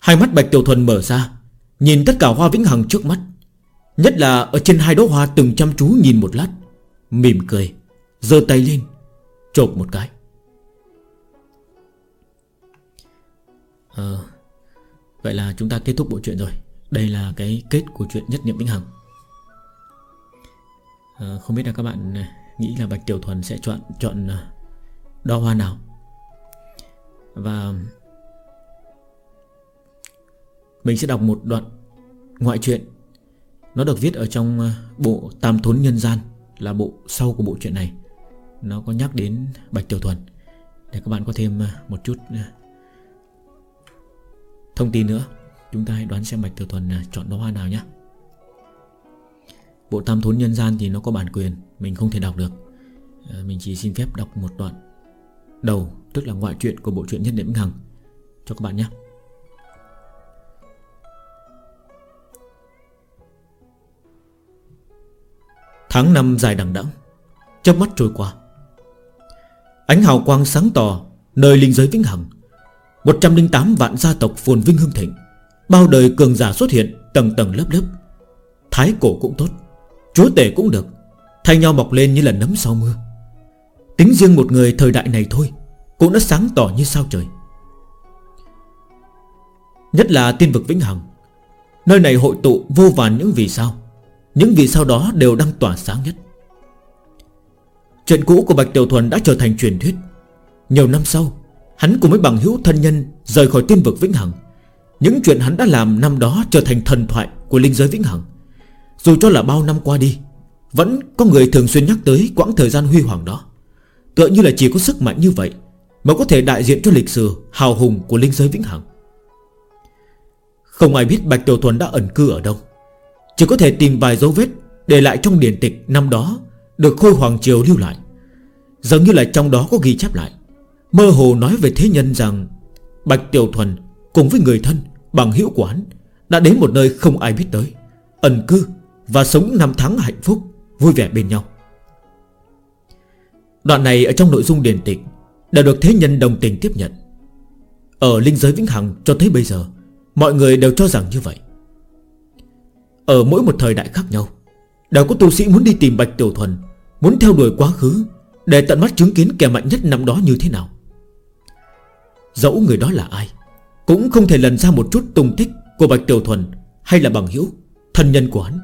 Hai mắt Bạch Tiểu Thuần mở ra Nhìn tất cả hoa vĩnh hằng trước mắt Nhất là ở trên hai đóa hoa từng chăm chú nhìn một lát Mỉm cười giơ tay lên Chộp một cái. À, Vậy là chúng ta kết thúc bộ chuyện rồi. Đây là cái kết của chuyện Nhất Niệm Vĩnh Hằng. À, Không biết là các bạn ờ, nghĩ là Bạch Tiểu Thuần sẽ chọn chọn đóa hoa nào? Và mình sẽ đọc một đoạn ngoại truyện. Nó được viết ở trong ờ, bộ Tam Thốn Nhân Gian, Là bộ sau của bộ truyện này. Nó có nhắc đến Bạch Tiểu Thuần. Để các bạn có thêm ờ, một chút ờ, thông tin nữa, Chúng ta hãy đoán xem Bạch Tiểu Thuần chọn đó hoa nào nhé. Bộ Tam Thốn Nhân Gian thì nó có bản quyền, Mình không thể đọc được. Mình chỉ xin phép đọc một đoạn đầu, Tức là ngoại truyện của bộ truyện Nhất Điểm Hằng. Cho các bạn nhé. Tháng năm dài đằng đẵng, Chớp mắt trôi qua. Ánh hào quang sáng tỏ Nơi linh giới vĩnh hằng. 108 vạn gia tộc phồn vinh hưng thịnh, Bao đời cường giả xuất hiện Tầng tầng lớp lớp. Thái cổ cũng tốt, Chúa tể cũng được, Thay nhau mọc lên như là nấm sau mưa. Tính riêng một người thời đại này thôi, Cũng đã sáng tỏ như sao trời. Nhất là tiên vực Vĩnh Hằng, Nơi này hội tụ vô vàn những vì sao. Những vì sao đó đều đang tỏa sáng nhất. Chuyện cũ của Bạch Tiểu Thuần đã trở thành truyền thuyết. Nhiều năm sau, Hắn cùng với bằng hữu thân nhân Rời khỏi tiên vực Vĩnh Hằng. Những chuyện hắn đã làm năm đó trở thành thần thoại Của linh giới Vĩnh Hằng. Dù cho là bao năm qua đi, Vẫn có người thường xuyên nhắc tới quãng thời gian huy hoàng đó. Tựa như là chỉ có sức mạnh như vậy Mà có thể đại diện cho lịch sử Hào hùng của linh giới Vĩnh Hằng. Không ai biết Bạch Tiểu Thuần đã ẩn cư ở đâu. Chỉ có thể tìm vài dấu vết Để lại trong điển tịch năm đó Được Khôi Hoàng Triều lưu lại. Giống như là trong đó có ghi chép lại. Mơ hồ nói về thế nhân rằng Bạch Tiểu Thuần cùng với người thân Bằng hữu quán Đã đến một nơi không ai biết tới, Ẩn cư và sống năm tháng hạnh phúc, Vui vẻ bên nhau. Đoạn này ở trong nội dung điển tịch Đã được thế nhân đồng tình tiếp nhận. Ở linh giới Vĩnh Hằng cho tới bây giờ, Mọi người đều cho rằng như vậy. Ở mỗi một thời đại khác nhau, Đều có tu sĩ muốn đi tìm Bạch Tiểu Thuần, Muốn theo đuổi quá khứ, Để tận mắt chứng kiến kẻ mạnh nhất năm đó như thế nào. Dẫu người đó là ai, Cũng không thể lần ra một chút tung tích Của Bạch Tiểu Thuần Hay là bằng hữu, Thân nhân của hắn.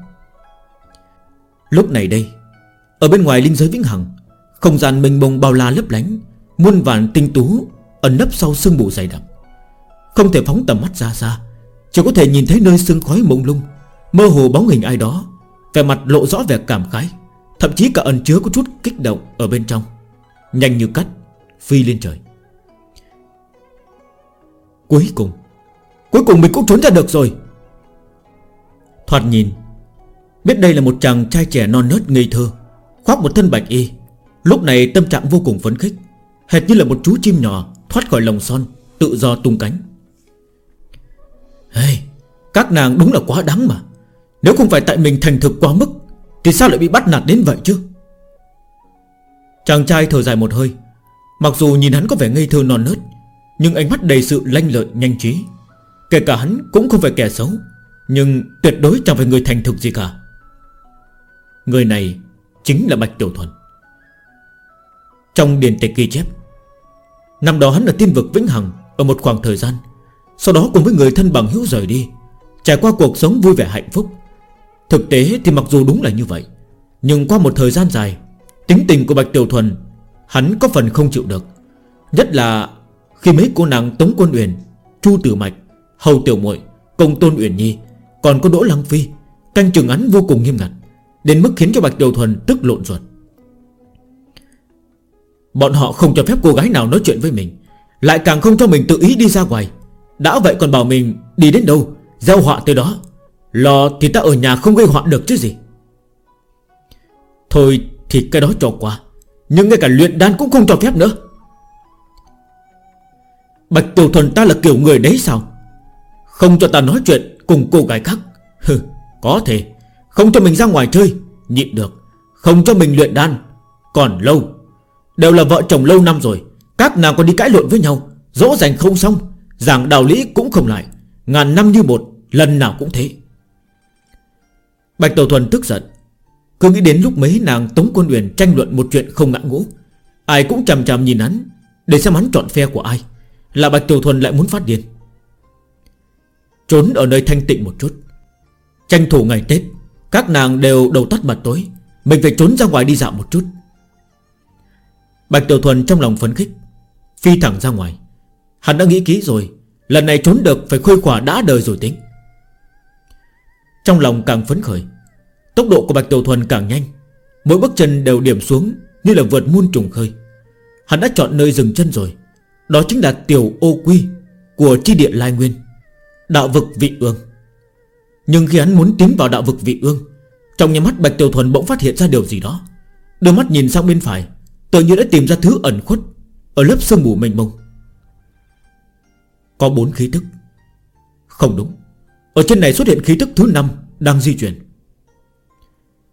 Lúc này đây, Ở bên ngoài linh giới vĩnh hằng, Không gian mênh mông bao la lấp lánh, Muôn vàn tinh tú Ẩn nấp sau sương mù dày đặc. Không thể phóng tầm mắt ra xa, Chỉ có thể nhìn thấy nơi sương khói mông lung Mơ hồ bóng hình ai đó Vẻ mặt lộ rõ vẻ cảm khái Thậm chí cả ẩn chứa có chút kích động ở bên trong. Nhanh như cắt Phi lên trời. Cuối cùng Cuối cùng mình cũng trốn ra được rồi. Thoạt nhìn Biết đây là một chàng trai trẻ non nớt ngây thơ Khoác một thân bạch y. Lúc này tâm trạng vô cùng phấn khích Hệt như là một chú chim nhỏ Thoát khỏi lồng son Tự do tung cánh. Hey, Các nàng đúng là quá đáng mà. Nếu không phải tại mình thành thực quá mức, Thì sao lại bị bắt nạt đến vậy chứ? Chàng trai thở dài một hơi. Mặc dù nhìn hắn có vẻ ngây thơ non nớt, Nhưng ánh mắt đầy sự lanh lợi, nhanh trí. Kể cả hắn cũng không phải kẻ xấu, Nhưng tuyệt đối chẳng phải người thành thực gì cả. Người này chính là Bạch Tiểu Thuần. Trong điển tịch ghi chép, Năm đó hắn là tiên vực Vĩnh Hằng Ở một khoảng thời gian, Sau đó cùng với người thân bằng hữu rời đi, Trải qua cuộc sống vui vẻ hạnh phúc Thực tế thì mặc dù đúng là như vậy, Nhưng qua một thời gian dài, Tính tình của Bạch Tiểu Thuần, Hắn có phần không chịu được. Nhất là khi mấy cô nàng Tống Quân Uyển, Chu Tử Mạch, Hầu Tiểu muội Công Tôn Uyển Nhi Còn có Đỗ Lăng Phi, Canh trường án vô cùng nghiêm ngặt, Đến mức khiến cho Bạch Tiểu Thuần tức lộn ruột. Bọn họ không cho phép cô gái nào nói chuyện với mình, Lại càng không cho mình tự ý đi ra ngoài. Đã vậy còn bảo mình đi đến đâu Gieo họa tới đó lo thì ta ở nhà không gây họa được chứ gì. Thôi thì cái đó cho qua Nhưng ngay cả luyện đan cũng không cho phép nữa. Bạch tiểu thần ta là kiểu người đấy sao? Không cho ta nói chuyện cùng cô gái khác. Hừ, Có thể. Không cho mình ra ngoài chơi Nhịn được. Không cho mình luyện đan Còn lâu. Đều là vợ chồng lâu năm rồi Các nàng còn đi cãi luận với nhau. Rõ ràng không xong Giảng đạo lý cũng không lại. Ngàn năm như một Lần nào cũng thế. Bạch Tổ Thuần tức giận. Cứ nghĩ đến lúc mấy nàng Tống Quân Uyển tranh luận một chuyện không ngã ngũ, Ai cũng chằm chằm nhìn hắn, Để xem hắn chọn phe của ai, Là Bạch Tiểu Thuần lại muốn phát điên. Trốn ở nơi thanh tịnh một chút. Tranh thủ ngày Tết, Các nàng đều đầu tắt mặt tối, Mình phải trốn ra ngoài đi dạo một chút. Bạch Tiểu Thuần trong lòng phấn khích, Phi thẳng ra ngoài. Hắn đã nghĩ kỹ rồi, Lần này trốn được phải khuây quả đã đời rồi tính. Trong lòng càng phấn khởi, Tốc độ của Bạch Tiểu Thuần càng nhanh. Mỗi bước chân đều điểm xuống Như là vượt muôn trùng khơi. Hắn đã chọn nơi dừng chân rồi. Đó chính là tiểu ô quy Của chi địa Lai Nguyên, Đạo vực vị ương. Nhưng khi hắn muốn tiến vào đạo vực vị ương, Trong nhà mắt Bạch Tiểu Thuần bỗng phát hiện ra điều gì đó. Đôi mắt nhìn sang bên phải, Tự như đã tìm ra thứ ẩn khuất Ở lớp sương mù mênh mông. Có bốn khí tức. Không đúng. Ở trên này xuất hiện khí tức thứ năm Đang di chuyển.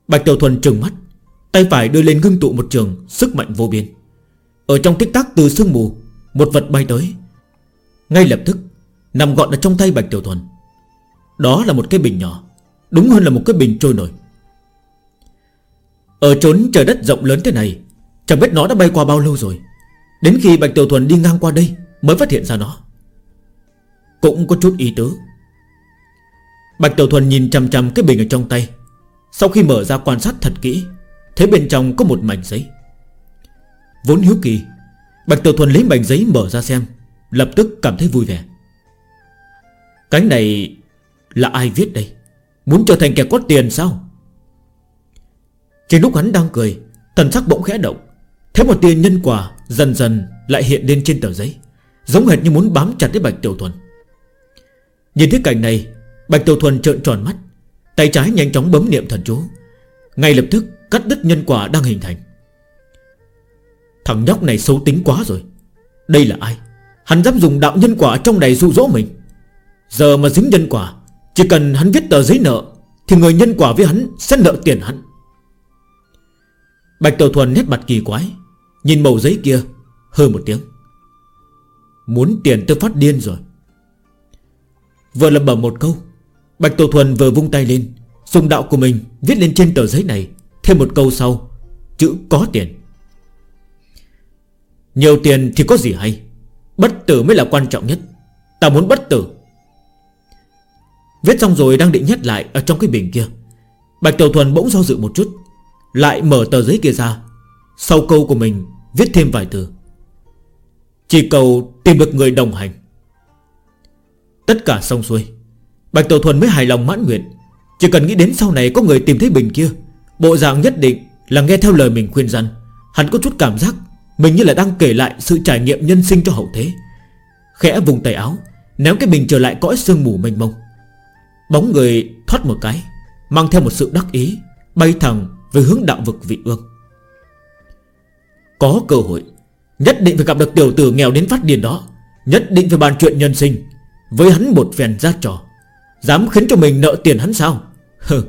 Bạch Tiểu Thuần trừng mắt, Tay phải đưa lên ngưng tụ một trường Sức mạnh vô biên. Ở trong tích tắc từ sương mù, Một vật bay tới. Ngay lập tức, Nằm gọn ở trong tay Bạch Tiểu Thuần. Đó là một cái bình nhỏ, Đúng hơn là một cái bình trôi nổi. Ở trốn trời đất rộng lớn thế này, Chẳng biết nó đã bay qua bao lâu rồi. Đến khi Bạch Tiểu Thuần đi ngang qua đây, Mới phát hiện ra nó. Cũng có chút ý tứ. Bạch Tiểu Thuần nhìn chằm chằm cái bình ở trong tay. Sau khi mở ra quan sát thật kỹ, Thấy bên trong có một mảnh giấy. Vốn hiếu kỳ, Bạch Tiểu Thuần lấy mảnh giấy mở ra xem, Lập tức cảm thấy vui vẻ. Cái này là ai viết đây? Muốn trở thành kẻ có tiền sao? Trên lúc hắn đang cười, Thần sắc bỗng khẽ động. Thế một tiền nhân quả dần dần lại hiện lên trên tờ giấy, Giống hệt như muốn bám chặt đến Bạch Tiểu Thuần. Nhìn thấy cảnh này Bạch Tiểu Thuần trợn tròn mắt, Tay trái nhanh chóng bấm niệm thần chú. Ngay lập tức, cắt đứt nhân quả đang hình thành. Thằng nhóc này xấu tính quá rồi. Đây là ai? Hắn dám dùng đạo nhân quả trong này dụ dỗ mình. Giờ mà dính nhân quả, Chỉ cần hắn viết tờ giấy nợ, Thì người nhân quả với hắn sẽ nợ tiền hắn. Bạch Tiểu Thuần nét mặt kỳ quái, Nhìn màu giấy kia Hơ một tiếng. Muốn tiền tôi phát điên rồi. Vừa lầm bẩm một câu Bạch Tổ Thuần vừa vung tay lên Dùng đạo của mình viết lên trên tờ giấy này, Thêm một câu sau, Chữ có tiền. Nhiều tiền thì có gì hay, Bất tử mới là quan trọng nhất, Ta muốn bất tử. Viết xong rồi đang định nhét lại Ở trong cái bình kia, Bạch Tiểu Thuần bỗng do dự một chút, Lại mở tờ giấy kia ra, Sau câu của mình viết thêm vài từ. Chỉ cầu tìm được người đồng hành. Tất cả xong xuôi. Bạch Tổ Thuần mới hài lòng mãn nguyện. Chỉ cần nghĩ đến sau này có người tìm thấy bình kia, Bộ dạng nhất định là nghe theo lời mình khuyên răn Hắn có chút cảm giác Mình như là đang kể lại sự trải nghiệm nhân sinh cho hậu thế. Khẽ vùng tay áo, Ném cái bình trở lại cõi sương mù mênh mông. Bóng người thoát một cái, Mang theo một sự đắc ý, Bay thẳng về hướng đạo vực vị ương. Có cơ hội, Nhất định phải gặp được tiểu tử nghèo đến phát điên đó, Nhất định phải bàn chuyện nhân sinh Với hắn một phen ra trò. Dám khiến cho mình nợ tiền hắn sao? Hừ,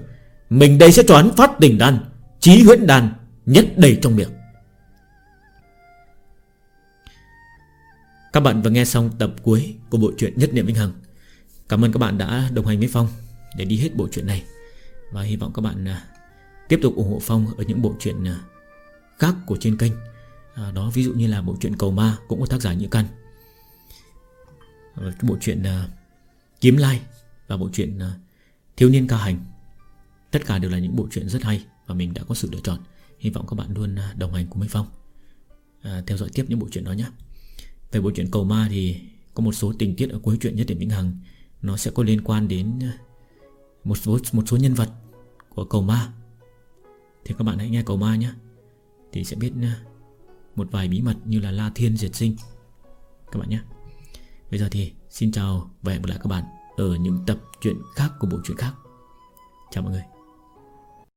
Mình đây sẽ cho hắn phát tình đan, Chí huyễn đan, Nhất đầy trong miệng. Các bạn vừa nghe xong tập cuối của bộ truyện Nhất Niệm Vĩnh Hằng. Cảm ơn các bạn đã đồng hành với Phong Để đi hết bộ truyện này. Và hy vọng các bạn à, tiếp tục ủng hộ Phong Ở những bộ truyện à, khác của trên kênh. À, đó ví dụ như là bộ truyện Cầu Ma Cũng có tác giả Nhữ Căn. Bộ truyện Kiếm Lai. Và bộ truyện à, Thiếu niên ca hành. Tất cả đều là những bộ truyện rất hay Và mình đã có sự lựa chọn. Hy vọng các bạn luôn à, đồng hành cùng Minh Phong. À, Theo dõi tiếp những bộ truyện đó nhé. Về bộ truyện Cầu Ma thì Có một số tình tiết ở cuối truyện Nhất Điểm Vĩnh Hằng. Nó sẽ có liên quan đến à, Một số, một số nhân vật của Cầu Ma. Thì các bạn hãy nghe Cầu Ma nhé. Thì sẽ biết Một vài bí mật như là La Thiên Diệt Sinh. Các bạn nhé. Bây giờ thì xin chào và hẹn gặp lại các bạn ở những tập truyện khác của bộ truyện khác. Chào mọi người.